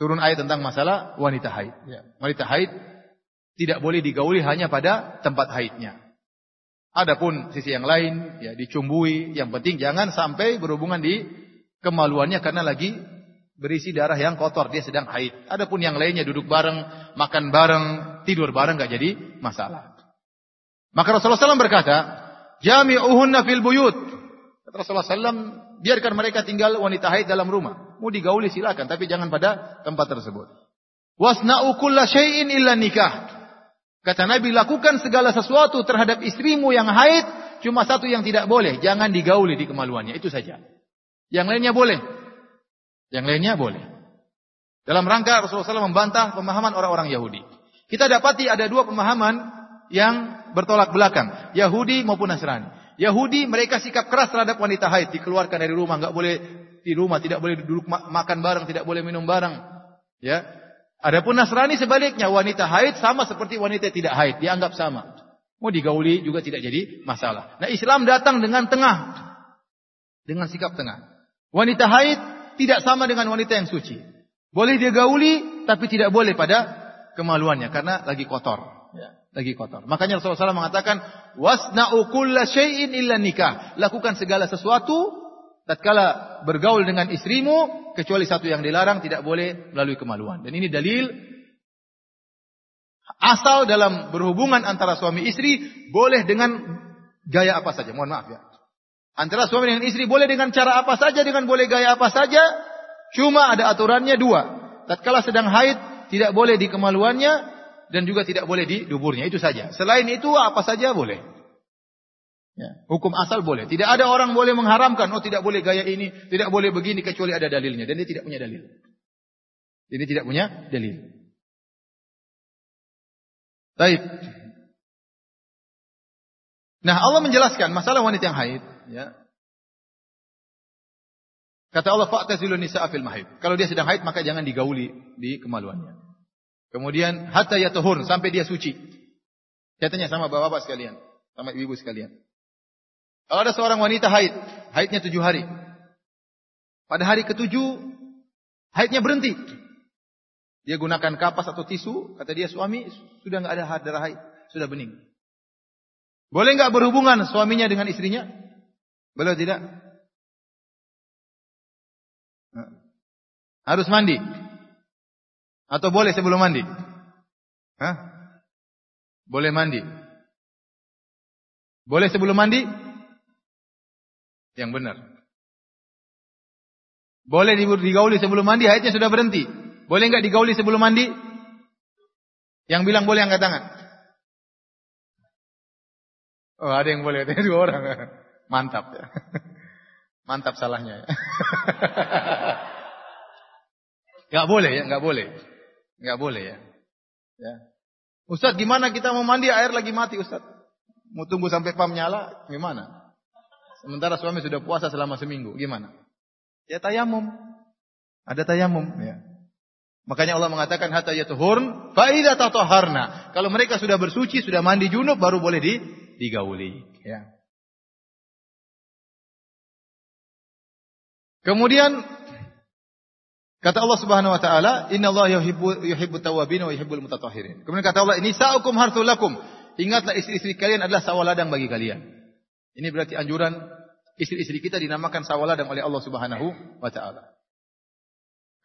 turun ayat tentang masalah wanita haid, ya. Wanita haid tidak boleh digauli hanya pada tempat haidnya. Adapun sisi yang lain, ya dicumbui, yang penting jangan sampai berhubungan di kemaluannya karena lagi berisi darah yang kotor, dia sedang haid. Adapun yang lainnya duduk bareng, makan bareng, tidur bareng gak jadi masalah. Maka Rasulullah SAW berkata, Jami'uhunna fil buyut. Kata Rasulullah SAW, biarkan mereka tinggal wanita haid dalam rumah. Mau digauli silakan, tapi jangan pada tempat tersebut. Wasna'u kulla syai'in illa nikah. Kata Nabi, lakukan segala sesuatu terhadap istrimu yang haid, cuma satu yang tidak boleh, jangan digauli di kemaluannya, itu saja. Yang lainnya boleh. Yang lainnya boleh. Dalam rangka Rasulullah SAW membantah pemahaman orang-orang Yahudi. Kita dapati ada dua pemahaman yang bertolak belakang. Yahudi maupun Nasrani. Yahudi mereka sikap keras terhadap wanita haid. Dikeluarkan dari rumah. nggak boleh di rumah. Tidak boleh duduk makan bareng. Tidak boleh minum bareng. Ya. Adapun Nasrani sebaliknya. Wanita haid sama seperti wanita tidak haid. Dianggap sama. Mau digauli juga tidak jadi masalah. Nah Islam datang dengan tengah. Dengan sikap tengah. Wanita haid tidak sama dengan wanita yang suci. Boleh dia gauli, tapi tidak boleh pada kemaluannya karena lagi kotor. Ya, lagi kotor. Makanya Rasulullah SAW mengatakan, wasna'u kulla syai'in illa nikah. Lakukan segala sesuatu tatkala bergaul dengan istrimu kecuali satu yang dilarang tidak boleh melalui kemaluan. Dan ini dalil asal dalam berhubungan antara suami istri boleh dengan gaya apa saja. Mohon maaf ya. Antara suami dengan istri boleh dengan cara apa saja, dengan boleh gaya apa saja. Cuma ada aturannya dua. Tatkala sedang haid tidak boleh di kemaluannya dan juga tidak boleh di duburnya. Itu saja. Selain itu apa saja boleh. Ya, hukum asal boleh. Tidak ada orang boleh mengharamkan. Oh tidak boleh gaya ini, tidak boleh begini kecuali ada dalilnya. Dan dia tidak punya dalil. Ini tidak punya dalil. Baik. Nah Allah menjelaskan masalah wanita yang haid. Ya. Kata Allah, "Fa'tazilu nisa'a fil mahid." Kalau dia sedang haid maka jangan digauli di kemaluannya. Kemudian hatta yatuhur sampai dia suci. Saya tanya sama bapak-bapak sekalian, sama ibu-ibu sekalian. Kalau ada seorang wanita haid, haidnya tujuh hari. Pada hari ketujuh, haidnya berhenti. Dia gunakan kapas atau tisu, kata dia suami sudah nggak ada darah haid, sudah bening. Boleh nggak berhubungan suaminya dengan istrinya? Boleh tidak? Harus mandi? Atau boleh sebelum mandi? Hah? Boleh mandi. Boleh sebelum mandi? Yang benar. Boleh digauli sebelum mandi, haidnya sudah berhenti. Boleh enggak digauli sebelum mandi? Yang bilang boleh angkat tangan. Oh, ada yang boleh, ada dua orang. Mantap ya. Mantap salahnya ya. Enggak boleh ya, enggak boleh. Enggak boleh ya. Ya. Ustaz, gimana kita mau mandi air lagi mati, Ustaz? Mau tunggu sampai pam nyala? Gimana? Sementara suami sudah puasa selama seminggu, gimana? Ya tayamum. Ada tayamum, ya. Makanya Allah mengatakan hatta yatuhurn fa idza tatahharna. Kalau mereka sudah bersuci, sudah mandi junub baru boleh di digauli, ya. Kemudian Kata Allah Subhanahu wa taala, "Innallaha yuhibbu yuhibbu tawwabin wa yuhibbul mutatahhirin." Kemudian kata Allah, "Ini sa'ukum harthul lakum." Ingatlah istri-istri kalian adalah sawaladang bagi kalian. Ini berarti anjuran istri-istri kita dinamakan sawaladang oleh Allah Subhanahu wa taala.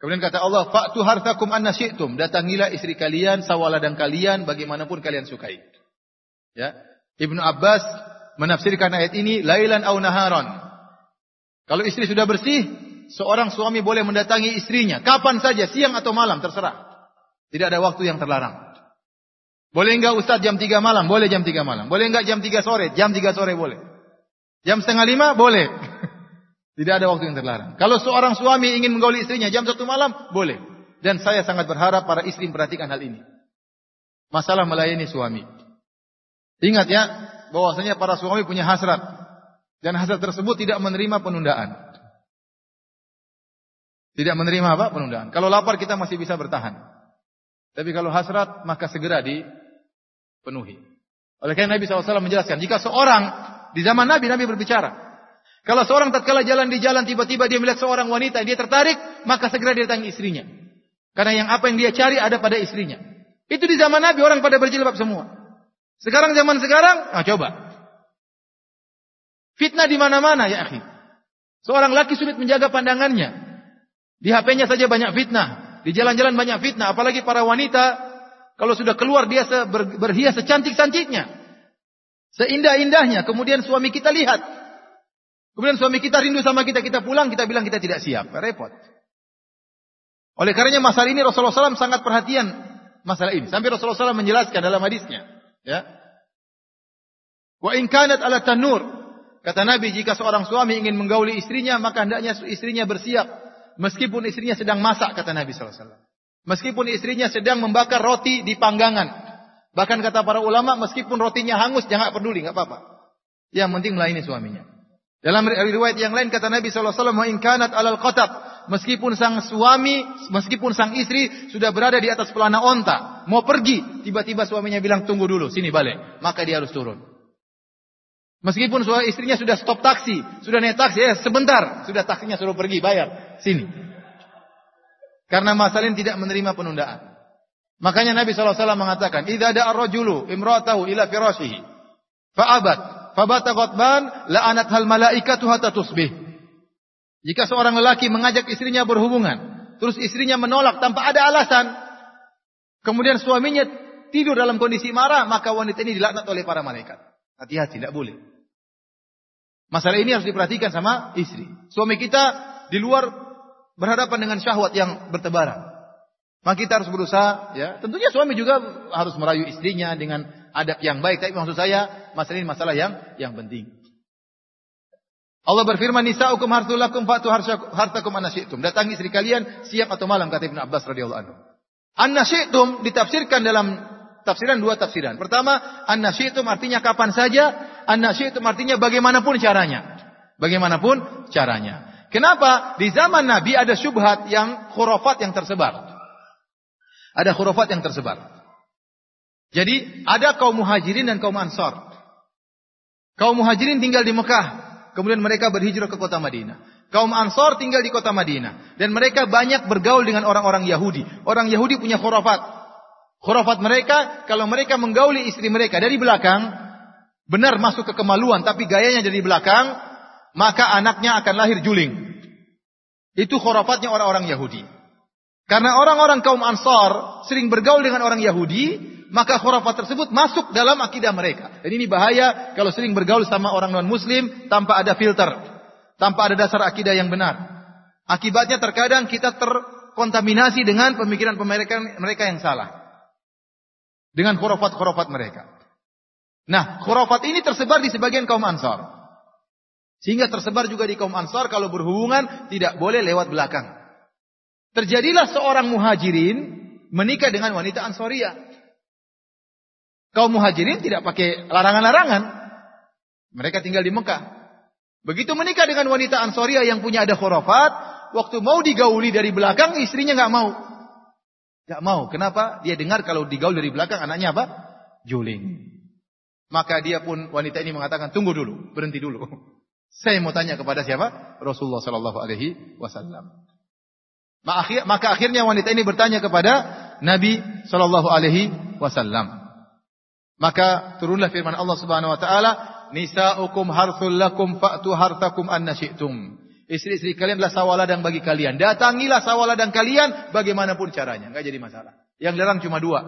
Kemudian kata Allah, "Fa'tu harthakum anna syi'tum." Datangilah istri kalian, sawaladang kalian bagaimanapun kalian sukai. Ya. Ibnu Abbas menafsirkan ayat ini lailan au naharan. Kalau istri sudah bersih, seorang suami boleh mendatangi istrinya kapan saja, siang atau malam, terserah. Tidak ada waktu yang terlarang. Boleh enggak Ustaz jam 3 malam? Boleh jam 3 malam. Boleh enggak jam 3 sore? Jam 3 sore boleh. Jam setengah lima? Boleh. Tidak ada waktu yang terlarang. Kalau seorang suami ingin menggauli istrinya jam 1 malam? Boleh. Dan saya sangat berharap para istri memperhatikan hal ini. Masalah melayani suami. Ingat ya, bahwasanya para suami punya hasrat. Dan hasrat tersebut tidak menerima penundaan. Tidak menerima apa? Penundaan. Kalau lapar kita masih bisa bertahan. Tapi kalau hasrat maka segera dipenuhi. Oleh karena Nabi SAW menjelaskan, jika seorang di zaman Nabi, Nabi berbicara. Kalau seorang tatkala jalan di jalan tiba-tiba dia melihat seorang wanita dia tertarik, maka segera dia datangi istrinya. Karena yang apa yang dia cari ada pada istrinya. Itu di zaman Nabi orang pada berjilbab semua. Sekarang zaman sekarang, ah coba. Fitnah di mana-mana ya akhi. Seorang laki sulit menjaga pandangannya. Di HP-nya saja banyak fitnah. Di jalan-jalan banyak fitnah. Apalagi para wanita. Kalau sudah keluar dia ber, berhias secantik-cantiknya. Seindah-indahnya. Kemudian suami kita lihat. Kemudian suami kita rindu sama kita. Kita pulang kita bilang kita tidak siap. Repot. Oleh karenanya masalah ini Rasulullah SAW sangat perhatian masalah ini. Sampai Rasulullah SAW menjelaskan dalam hadisnya. Ya. Wa in kanat ala tanur. Kata Nabi, jika seorang suami ingin menggauli istrinya, maka hendaknya istrinya bersiap Meskipun istrinya sedang masak kata Nabi SAW. Meskipun istrinya sedang membakar roti di panggangan. Bahkan kata para ulama meskipun rotinya hangus jangan peduli nggak apa-apa. Yang penting melayani suaminya. Dalam riwayat yang lain kata Nabi SAW, kanat alal qatab. Meskipun sang suami, meskipun sang istri sudah berada di atas pelana onta, mau pergi, tiba-tiba suaminya bilang tunggu dulu, sini balik, maka dia harus turun. Meskipun istrinya sudah stop taksi, sudah naik taksi, eh sebentar, sudah taksinya suruh pergi, bayar, sini. Karena masalah ini tidak menerima penundaan. Makanya Nabi SAW mengatakan, "Idza da'a ar-rajulu imra'atahu ila firashihi, fa'abat, fabata ghadban, la'anat hal malaikatu hatta tusbih." Jika seorang lelaki mengajak istrinya berhubungan, terus istrinya menolak tanpa ada alasan, kemudian suaminya tidur dalam kondisi marah, maka wanita ini dilaknat oleh para malaikat. Hati-hati, tidak boleh. Masalah ini harus diperhatikan sama istri. Suami kita di luar berhadapan dengan syahwat yang bertebaran. Maka kita harus berusaha, ya. Tentunya suami juga harus merayu istrinya dengan adab yang baik. Tapi maksud saya, masalah ini masalah yang yang penting. Allah berfirman, "Nisa'ukum harthulakum fatu hartakum anasyitum." Datangi istri kalian siang atau malam kata Ibnu Abbas radhiyallahu anhu. Anasyitum ditafsirkan dalam tafsiran dua tafsiran. Pertama, anasyitum artinya kapan saja, anasyitum artinya bagaimanapun caranya. Bagaimanapun caranya. Kenapa? Di zaman Nabi ada syubhat yang khurafat yang tersebar. Ada khurafat yang tersebar. Jadi ada kaum muhajirin dan kaum ansar. Kaum muhajirin tinggal di Mekah. Kemudian mereka berhijrah ke kota Madinah. Kaum Ansor tinggal di kota Madinah. Dan mereka banyak bergaul dengan orang-orang Yahudi. Orang Yahudi punya khurafat. Khurafat mereka, kalau mereka menggauli istri mereka dari belakang, benar masuk ke kemaluan, tapi gayanya dari belakang, maka anaknya akan lahir juling. Itu khurafatnya orang-orang Yahudi. Karena orang-orang kaum Ansor sering bergaul dengan orang Yahudi, maka khurafat tersebut masuk dalam akidah mereka. Dan ini bahaya kalau sering bergaul sama orang non-muslim tanpa ada filter, tanpa ada dasar akidah yang benar. Akibatnya terkadang kita terkontaminasi dengan pemikiran mereka, mereka yang salah. Dengan khurafat-khurafat mereka. Nah, khurafat ini tersebar di sebagian kaum Ansar. Sehingga tersebar juga di kaum Ansar kalau berhubungan tidak boleh lewat belakang. Terjadilah seorang muhajirin menikah dengan wanita Ansoriah. Kaum muhajirin tidak pakai larangan-larangan. Mereka tinggal di Mekah. Begitu menikah dengan wanita Ansoria yang punya ada khurafat, waktu mau digauli dari belakang, istrinya nggak mau. Nggak mau. Kenapa? Dia dengar kalau digaul dari belakang, anaknya apa? Juling. Maka dia pun wanita ini mengatakan, tunggu dulu, berhenti dulu. Saya mau tanya kepada siapa? Rasulullah Sallallahu Alaihi Wasallam. Maka akhirnya wanita ini bertanya kepada Nabi Sallallahu Alaihi Wasallam. Maka turunlah firman Allah Subhanahu wa taala, "Nisa'ukum harthul lakum fa'tu hartakum anna syi'tum." Istri-istri kalian adalah sawah ladang bagi kalian. Datangilah sawah ladang kalian bagaimanapun caranya, enggak jadi masalah. Yang dilarang cuma dua.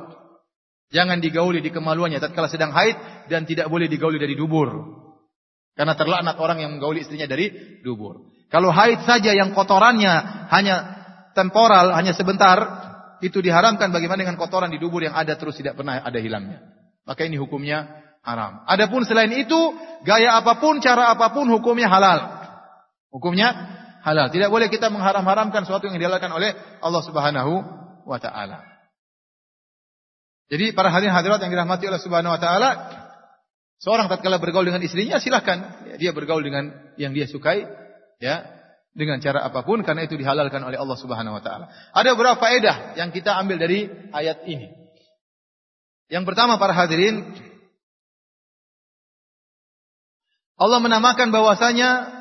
Jangan digauli di kemaluannya tatkala sedang haid dan tidak boleh digauli dari dubur. Karena terlaknat orang yang menggauli istrinya dari dubur. Kalau haid saja yang kotorannya hanya temporal, hanya sebentar, itu diharamkan bagaimana dengan kotoran di dubur yang ada terus tidak pernah ada hilangnya maka ini hukumnya haram. Adapun selain itu, gaya apa pun, cara apa pun hukumnya halal. Hukumnya halal. Tidak boleh kita mengharam-haramkan sesuatu yang dihalalkan oleh Allah Subhanahu wa taala. Jadi para hadirin hadirat yang dirahmati Allah Subhanahu wa taala, seorang tatkala bergaul dengan istrinya silahkan dia bergaul dengan yang dia sukai, ya, dengan cara apa pun karena itu dihalalkan oleh Allah Subhanahu wa taala. Ada beberapa faedah yang kita ambil dari ayat ini. Yang pertama para hadirin, Allah menamakan bahwasanya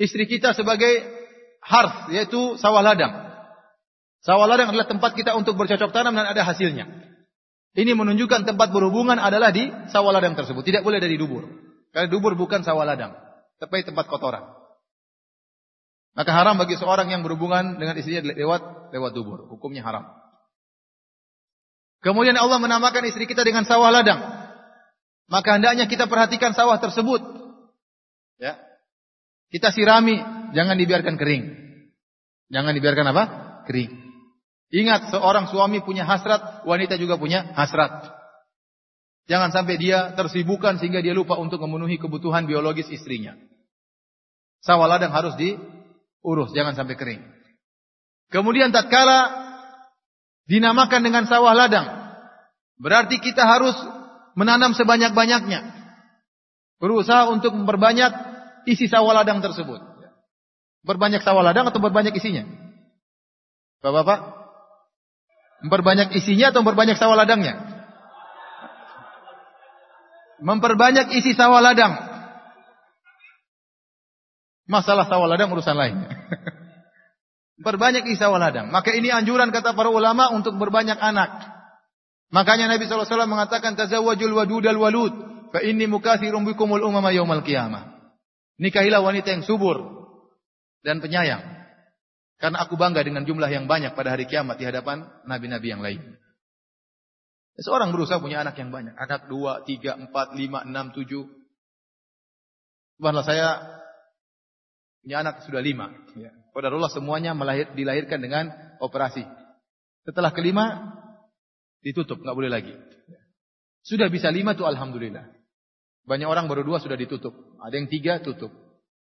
istri kita sebagai harf, yaitu sawah ladang. Sawah ladang adalah tempat kita untuk bercocok tanam dan ada hasilnya. Ini menunjukkan tempat berhubungan adalah di sawah ladang tersebut. Tidak boleh dari dubur. Karena dubur bukan sawah ladang. Tapi tempat kotoran. Maka haram bagi seorang yang berhubungan dengan istrinya lewat lewat dubur. Hukumnya haram. Kemudian Allah menamakan istri kita dengan sawah ladang. Maka hendaknya kita perhatikan sawah tersebut. Ya. Kita sirami, jangan dibiarkan kering. Jangan dibiarkan apa? Kering. Ingat seorang suami punya hasrat, wanita juga punya hasrat. Jangan sampai dia tersibukkan sehingga dia lupa untuk memenuhi kebutuhan biologis istrinya. Sawah ladang harus diurus, jangan sampai kering. Kemudian tatkala dinamakan dengan sawah ladang. Berarti kita harus menanam sebanyak-banyaknya. Berusaha untuk memperbanyak isi sawah ladang tersebut. Berbanyak sawah ladang atau berbanyak isinya? Bapak-bapak? Memperbanyak isinya atau memperbanyak sawah ladangnya? Memperbanyak isi sawah ladang. Masalah sawah ladang urusan lain. Berbanyak isawal ladang. Maka ini anjuran kata para ulama untuk berbanyak anak. Makanya Nabi SAW mengatakan tazawwajul wadudal walud fa inni mukatsirun bikumul umama yaumal qiyamah. Nikahilah wanita yang subur dan penyayang. Karena aku bangga dengan jumlah yang banyak pada hari kiamat di hadapan nabi-nabi yang lain. Seorang berusaha punya anak yang banyak. Anak dua, tiga, empat, lima, enam, tujuh. Subhanallah saya punya anak sudah lima. Ya. Qadarullah semuanya melahir, dilahirkan dengan operasi. Setelah kelima ditutup, nggak boleh lagi. Sudah bisa lima tuh alhamdulillah. Banyak orang baru dua sudah ditutup. Ada yang tiga tutup.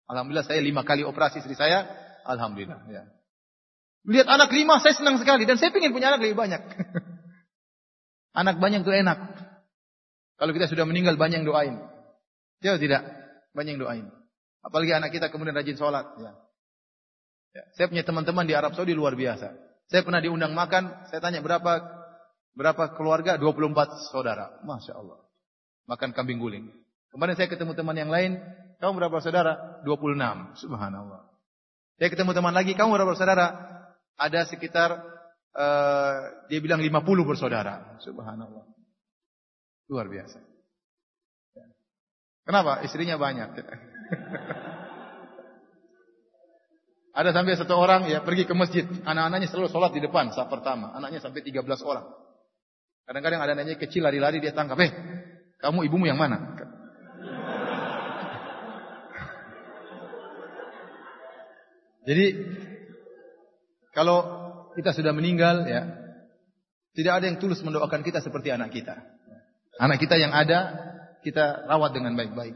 Alhamdulillah saya lima kali operasi istri saya. Alhamdulillah. Ya. Lihat anak lima saya senang sekali dan saya ingin punya anak lebih banyak. anak banyak itu enak. Kalau kita sudah meninggal banyak yang doain. Ya tidak? Banyak yang doain. Apalagi anak kita kemudian rajin sholat. Ya. Ya. Saya punya teman-teman di Arab Saudi luar biasa. Saya pernah diundang makan, saya tanya berapa berapa keluarga? 24 saudara. Masya Allah. Makan kambing guling. Kemarin saya ketemu teman yang lain, kamu berapa saudara? 26. Subhanallah. Saya ketemu teman lagi, kamu berapa saudara? Ada sekitar uh, dia bilang 50 bersaudara. Subhanallah. Luar biasa. Kenapa? Istrinya banyak. Ada sampai satu orang ya pergi ke masjid, anak-anaknya selalu sholat di depan saat pertama, anaknya sampai 13 orang. Kadang-kadang ada anaknya kecil lari-lari dia tangkap, eh kamu ibumu yang mana? Jadi kalau kita sudah meninggal ya tidak ada yang tulus mendoakan kita seperti anak kita. Anak kita yang ada kita rawat dengan baik-baik.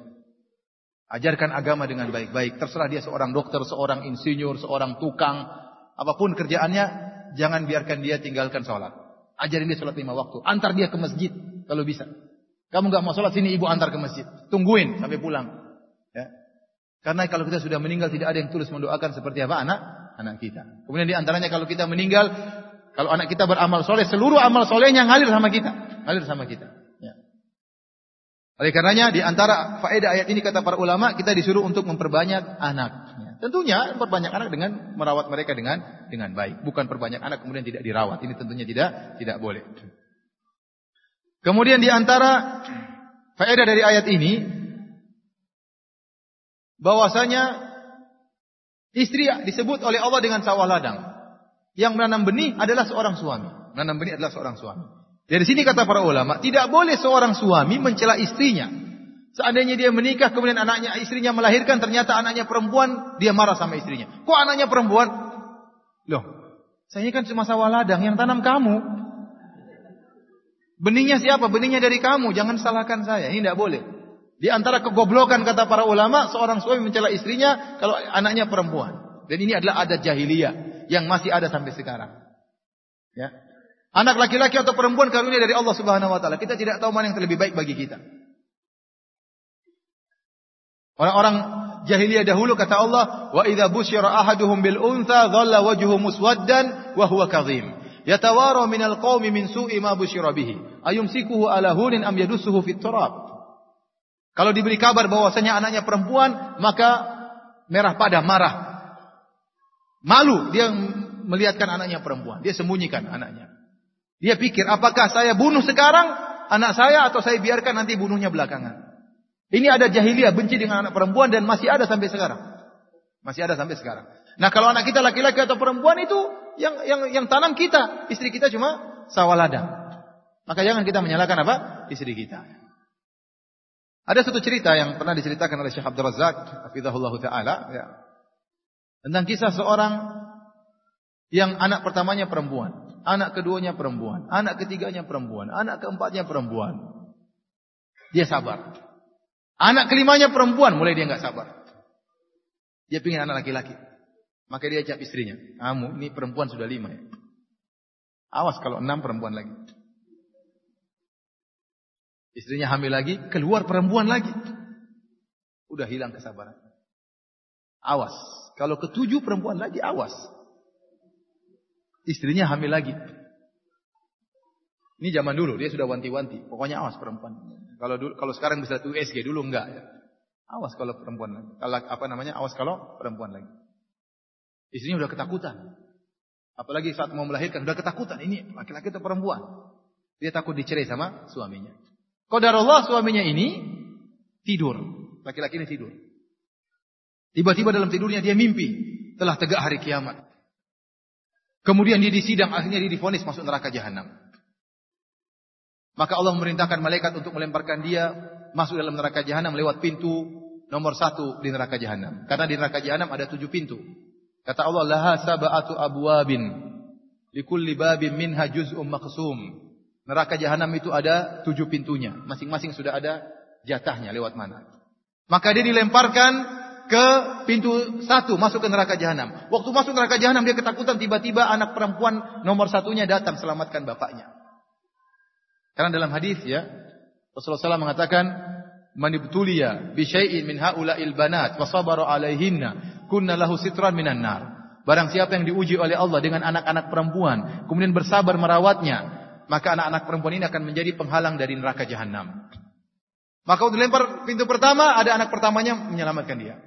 Ajarkan agama dengan baik-baik. Terserah dia seorang dokter, seorang insinyur, seorang tukang. Apa pun kerjaannya, jangan biarkan dia tinggalkan sholat. Ajarin dia sholat lima waktu. Antar dia ke masjid kalau bisa. Kamu nggak mau sholat sini ibu antar ke masjid. Tungguin sampai pulang. Ya. Karena kalau kita sudah meninggal tidak ada yang tulus mendoakan seperti apa anak anak kita. Kemudian di antaranya kalau kita meninggal, kalau anak kita beramal soleh, seluruh amal solehnya ngalir sama kita, ngalir sama kita. Oleh karenanya di antara faedah ayat ini kata para ulama kita disuruh untuk memperbanyak anak. Tentunya memperbanyak anak dengan merawat mereka dengan dengan baik, bukan perbanyak anak kemudian tidak dirawat. Ini tentunya tidak tidak boleh. Kemudian di antara faedah dari ayat ini bahwasanya istri disebut oleh Allah dengan sawah ladang. Yang menanam benih adalah seorang suami. Menanam benih adalah seorang suami. Dari sini kata para ulama, tidak boleh seorang suami mencela istrinya. Seandainya dia menikah kemudian anaknya istrinya melahirkan ternyata anaknya perempuan, dia marah sama istrinya. Kok anaknya perempuan? Loh, saya kan cuma sawah ladang yang tanam kamu. Benihnya siapa? Benihnya dari kamu. Jangan salahkan saya. Ini tidak boleh. Di antara kegoblokan kata para ulama, seorang suami mencela istrinya kalau anaknya perempuan. Dan ini adalah adat jahiliyah yang masih ada sampai sekarang. Ya, Anak laki-laki atau perempuan karunia dari Allah Subhanahu wa taala. Kita tidak tahu mana yang terlebih baik bagi kita. Orang-orang jahiliyah dahulu kata Allah, "Wa idza busyira ahaduhum bil untha dhalla wajhuhu muswaddan wa huwa kadhim." Yatawara minal qaumi min su'i ma busyira bihi. Ayumsikuhu ala hunin am yadussuhu fit turab. Kalau diberi kabar bahwasanya anaknya perempuan, maka merah pada marah. Malu dia melihatkan anaknya perempuan. Dia sembunyikan anaknya. Dia pikir, apakah saya bunuh sekarang anak saya atau saya biarkan nanti bunuhnya belakangan. Ini ada jahiliyah, benci dengan anak perempuan dan masih ada sampai sekarang. Masih ada sampai sekarang. Nah kalau anak kita laki-laki atau perempuan itu yang yang yang tanam kita, istri kita cuma sawah ladang. Maka jangan kita menyalahkan apa? Istri kita. Ada satu cerita yang pernah diceritakan oleh Syekh Abdul Razak, hafizahullah taala, ya. Tentang kisah seorang yang anak pertamanya perempuan. Anak keduanya perempuan, anak ketiganya perempuan, anak keempatnya perempuan. Dia sabar. Anak kelimanya perempuan, mulai dia nggak sabar. Dia pingin anak laki-laki. Maka dia cap istrinya. Kamu, ini perempuan sudah lima ya. Awas kalau enam perempuan lagi. Istrinya hamil lagi, keluar perempuan lagi. Udah hilang kesabaran. Awas. Kalau ketujuh perempuan lagi, awas. Istrinya hamil lagi. Ini zaman dulu, dia sudah wanti-wanti. Pokoknya awas perempuan. Kalau dulu, kalau sekarang bisa USG dulu enggak ya. Awas kalau perempuan lagi. Kalau apa namanya? Awas kalau perempuan lagi. Istrinya udah ketakutan. Apalagi saat mau melahirkan udah ketakutan. Ini laki-laki atau perempuan? Dia takut dicerai sama suaminya. Allah suaminya ini tidur. Laki-laki ini tidur. Tiba-tiba dalam tidurnya dia mimpi telah tegak hari kiamat. Kemudian dia disidang, akhirnya dia difonis masuk neraka jahanam. Maka Allah memerintahkan malaikat untuk melemparkan dia masuk dalam neraka jahanam lewat pintu nomor satu di neraka jahanam. Karena di neraka jahanam ada tujuh pintu. Kata Allah, laha sab'atu abwabin. Likulli babin minha juz'um maqsum. Neraka jahanam itu ada tujuh pintunya. Masing-masing sudah ada jatahnya lewat mana. Maka dia dilemparkan ke pintu satu masuk ke neraka jahanam. Waktu masuk neraka jahanam dia ketakutan tiba-tiba anak perempuan nomor satunya datang selamatkan bapaknya. Karena dalam hadis ya Rasulullah SAW mengatakan man ibtuliya bi syai'in min haula'il banat wa sabara 'alaihinna kunna lahu sitran minan nar. Barang siapa yang diuji oleh Allah dengan anak-anak perempuan kemudian bersabar merawatnya, maka anak-anak perempuan ini akan menjadi penghalang dari neraka jahanam. Maka waktu dilempar pintu pertama, ada anak pertamanya menyelamatkan dia.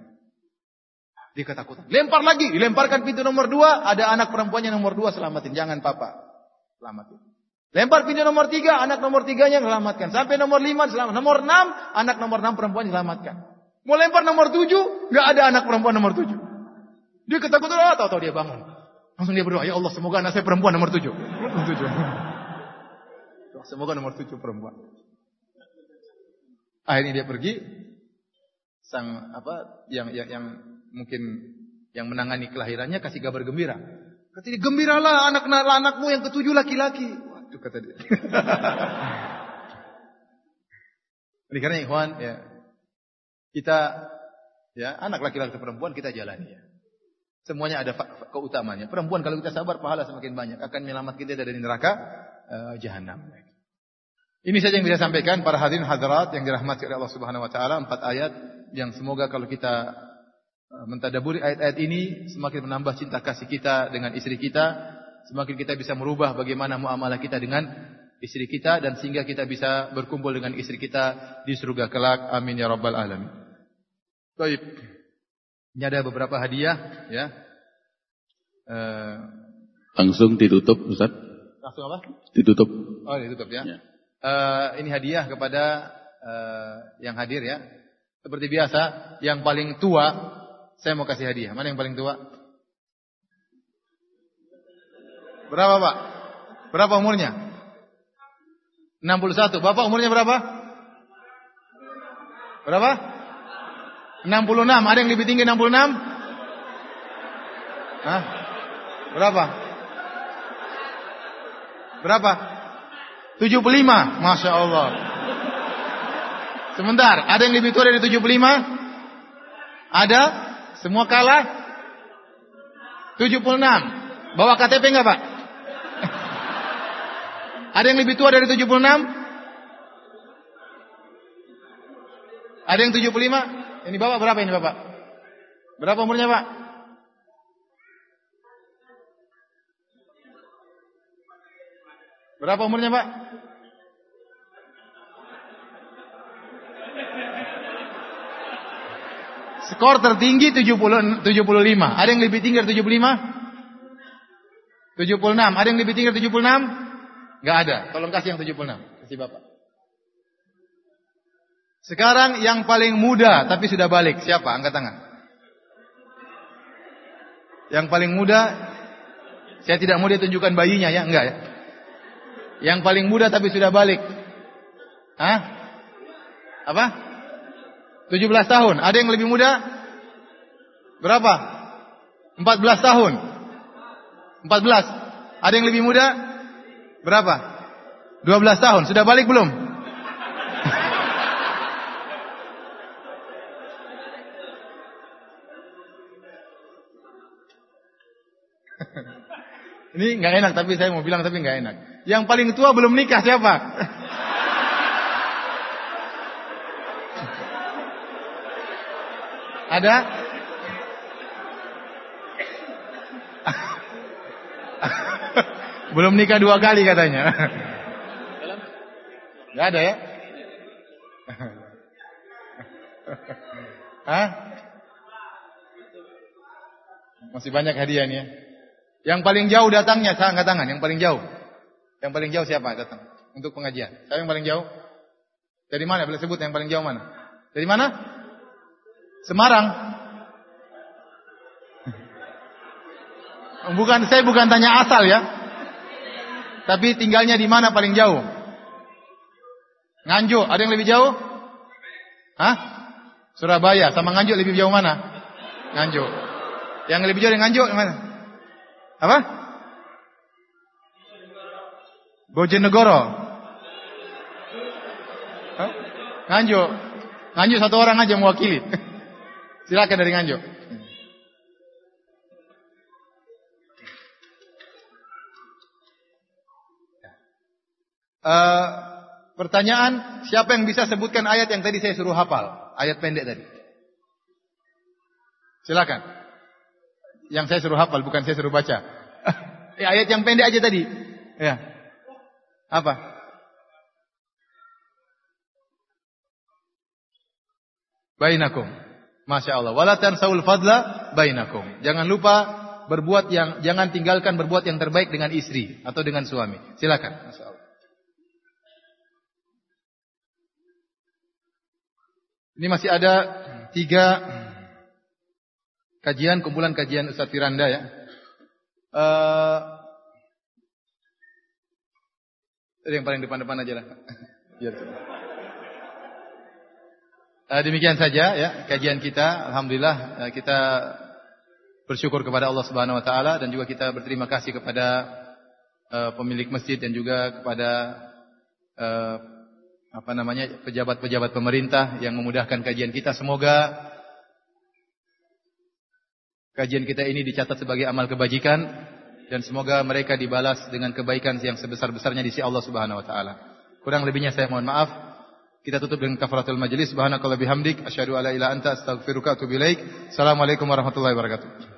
Dia ketakutan. Lempar lagi, dilemparkan pintu nomor dua, ada anak perempuannya nomor dua selamatin. Jangan papa, selamatin. Lempar pintu nomor tiga, anak nomor tiganya selamatkan. Sampai nomor lima selamat. Nomor enam, anak nomor enam perempuan selamatkan. Mau lempar nomor tujuh, nggak ada anak perempuan nomor tujuh. Dia ketakutan, oh, tahu-tahu dia bangun. Langsung dia berdoa, ya Allah semoga anak saya perempuan nomor tujuh. Nomor tujuh. Semoga nomor tujuh perempuan. Akhirnya dia pergi, sang apa yang yang, yang mungkin yang menangani kelahirannya kasih kabar gembira. Kata dia, gembiralah anak anakmu yang ketujuh laki-laki. Waduh kata dia. Ini karena ikhwan ya kita ya anak laki-laki perempuan kita jalani ya. Semuanya ada keutamaannya. Perempuan kalau kita sabar pahala semakin banyak akan menyelamatkan kita dari neraka uh, jahanam. Ini saja yang bisa sampaikan para hadirin hadirat yang dirahmati oleh Allah Subhanahu wa taala, empat ayat yang semoga kalau kita Eh, mentadaburi ayat-ayat ini semakin menambah cinta kasih kita dengan istri kita, semakin kita bisa merubah bagaimana muamalah kita dengan istri kita dan sehingga kita bisa berkumpul dengan istri kita di surga kelak. Amin ya rabbal alamin. Baik. Ini ada beberapa hadiah ya. Uh, Langsung ditutup Ustaz. Langsung apa? Ditutup. Oh, ditutup ya. ya. Uh, ini hadiah kepada uh, yang hadir ya. Seperti biasa, yang paling tua saya mau kasih hadiah. Mana yang paling tua? Berapa Pak? Berapa umurnya? 61. Bapak umurnya berapa? Berapa? 66. Ada yang lebih tinggi 66? Hah? Berapa? Berapa? 75. Masya Allah. Sebentar. Ada yang lebih tua dari 75? Ada? Semua kalah? 76. Bawa KTP enggak, Pak? Ada yang lebih tua dari 76? Ada yang 75? Ini Bapak berapa ini, Bapak? Berapa umurnya, Pak? Berapa umurnya, Pak? Skor tertinggi 70 75. Ada yang lebih tinggi dari 75? 76. Ada yang lebih tinggi dari 76? Enggak ada. Tolong kasih yang 76. Kasih Bapak. Sekarang yang paling muda tapi sudah balik. Siapa? Angkat tangan. Yang paling muda saya tidak mau dia tunjukkan bayinya ya, enggak ya. Yang paling muda tapi sudah balik. Hah? Apa? 17 tahun. Ada yang lebih muda? Berapa? 14 tahun. 14. Ada yang lebih muda? Berapa? 12 tahun. Sudah balik belum? Ini nggak enak tapi saya mau bilang tapi nggak enak. Yang paling tua belum nikah siapa? Ada? Belum nikah dua kali katanya. Gak ada ya? Hah? Masih banyak hadiah nih ya. Yang paling jauh datangnya, angkat tangan. Yang paling jauh. Yang paling jauh siapa datang? Untuk pengajian. Saya yang paling jauh? Dari mana? Boleh sebut yang paling jauh mana? Dari mana? Semarang. Bukan saya bukan tanya asal ya. Tapi tinggalnya di mana paling jauh? Nganjuk, ada yang lebih jauh? Hah? Surabaya sama Nganjuk lebih jauh mana? Nganjuk. Yang lebih jauh dari Nganjuk mana? Apa? Bojonegoro. Hah? Nganjuk. Nganjuk satu orang aja mewakili. Silakan dari Nganjuk. Uh, pertanyaan, siapa yang bisa sebutkan ayat yang tadi saya suruh hafal? Ayat pendek tadi. Silakan. Yang saya suruh hafal, bukan saya suruh baca. ya, ayat yang pendek aja tadi. Ya. Apa? Bainakum. Masya Allah. Wala tansawul fadla bainakum. Jangan lupa berbuat yang jangan tinggalkan berbuat yang terbaik dengan istri atau dengan suami. Silakan. Ini masih ada tiga kajian, kumpulan kajian Ustaz Firanda ya. Uh, yang paling depan-depan aja lah. uh, demikian saja ya kajian kita. Alhamdulillah uh, kita bersyukur kepada Allah Subhanahu Wa Taala dan juga kita berterima kasih kepada uh, pemilik masjid dan juga kepada apa namanya pejabat-pejabat pemerintah yang memudahkan kajian kita. Semoga kajian kita ini dicatat sebagai amal kebajikan dan semoga mereka dibalas dengan kebaikan yang sebesar-besarnya di sisi Allah Subhanahu wa taala. Kurang lebihnya saya mohon maaf. Kita tutup dengan kafaratul majlis. Subhanakallah bihamdik asyhadu alla ilaha anta astaghfiruka wa atubu ilaik. Assalamualaikum warahmatullahi wabarakatuh.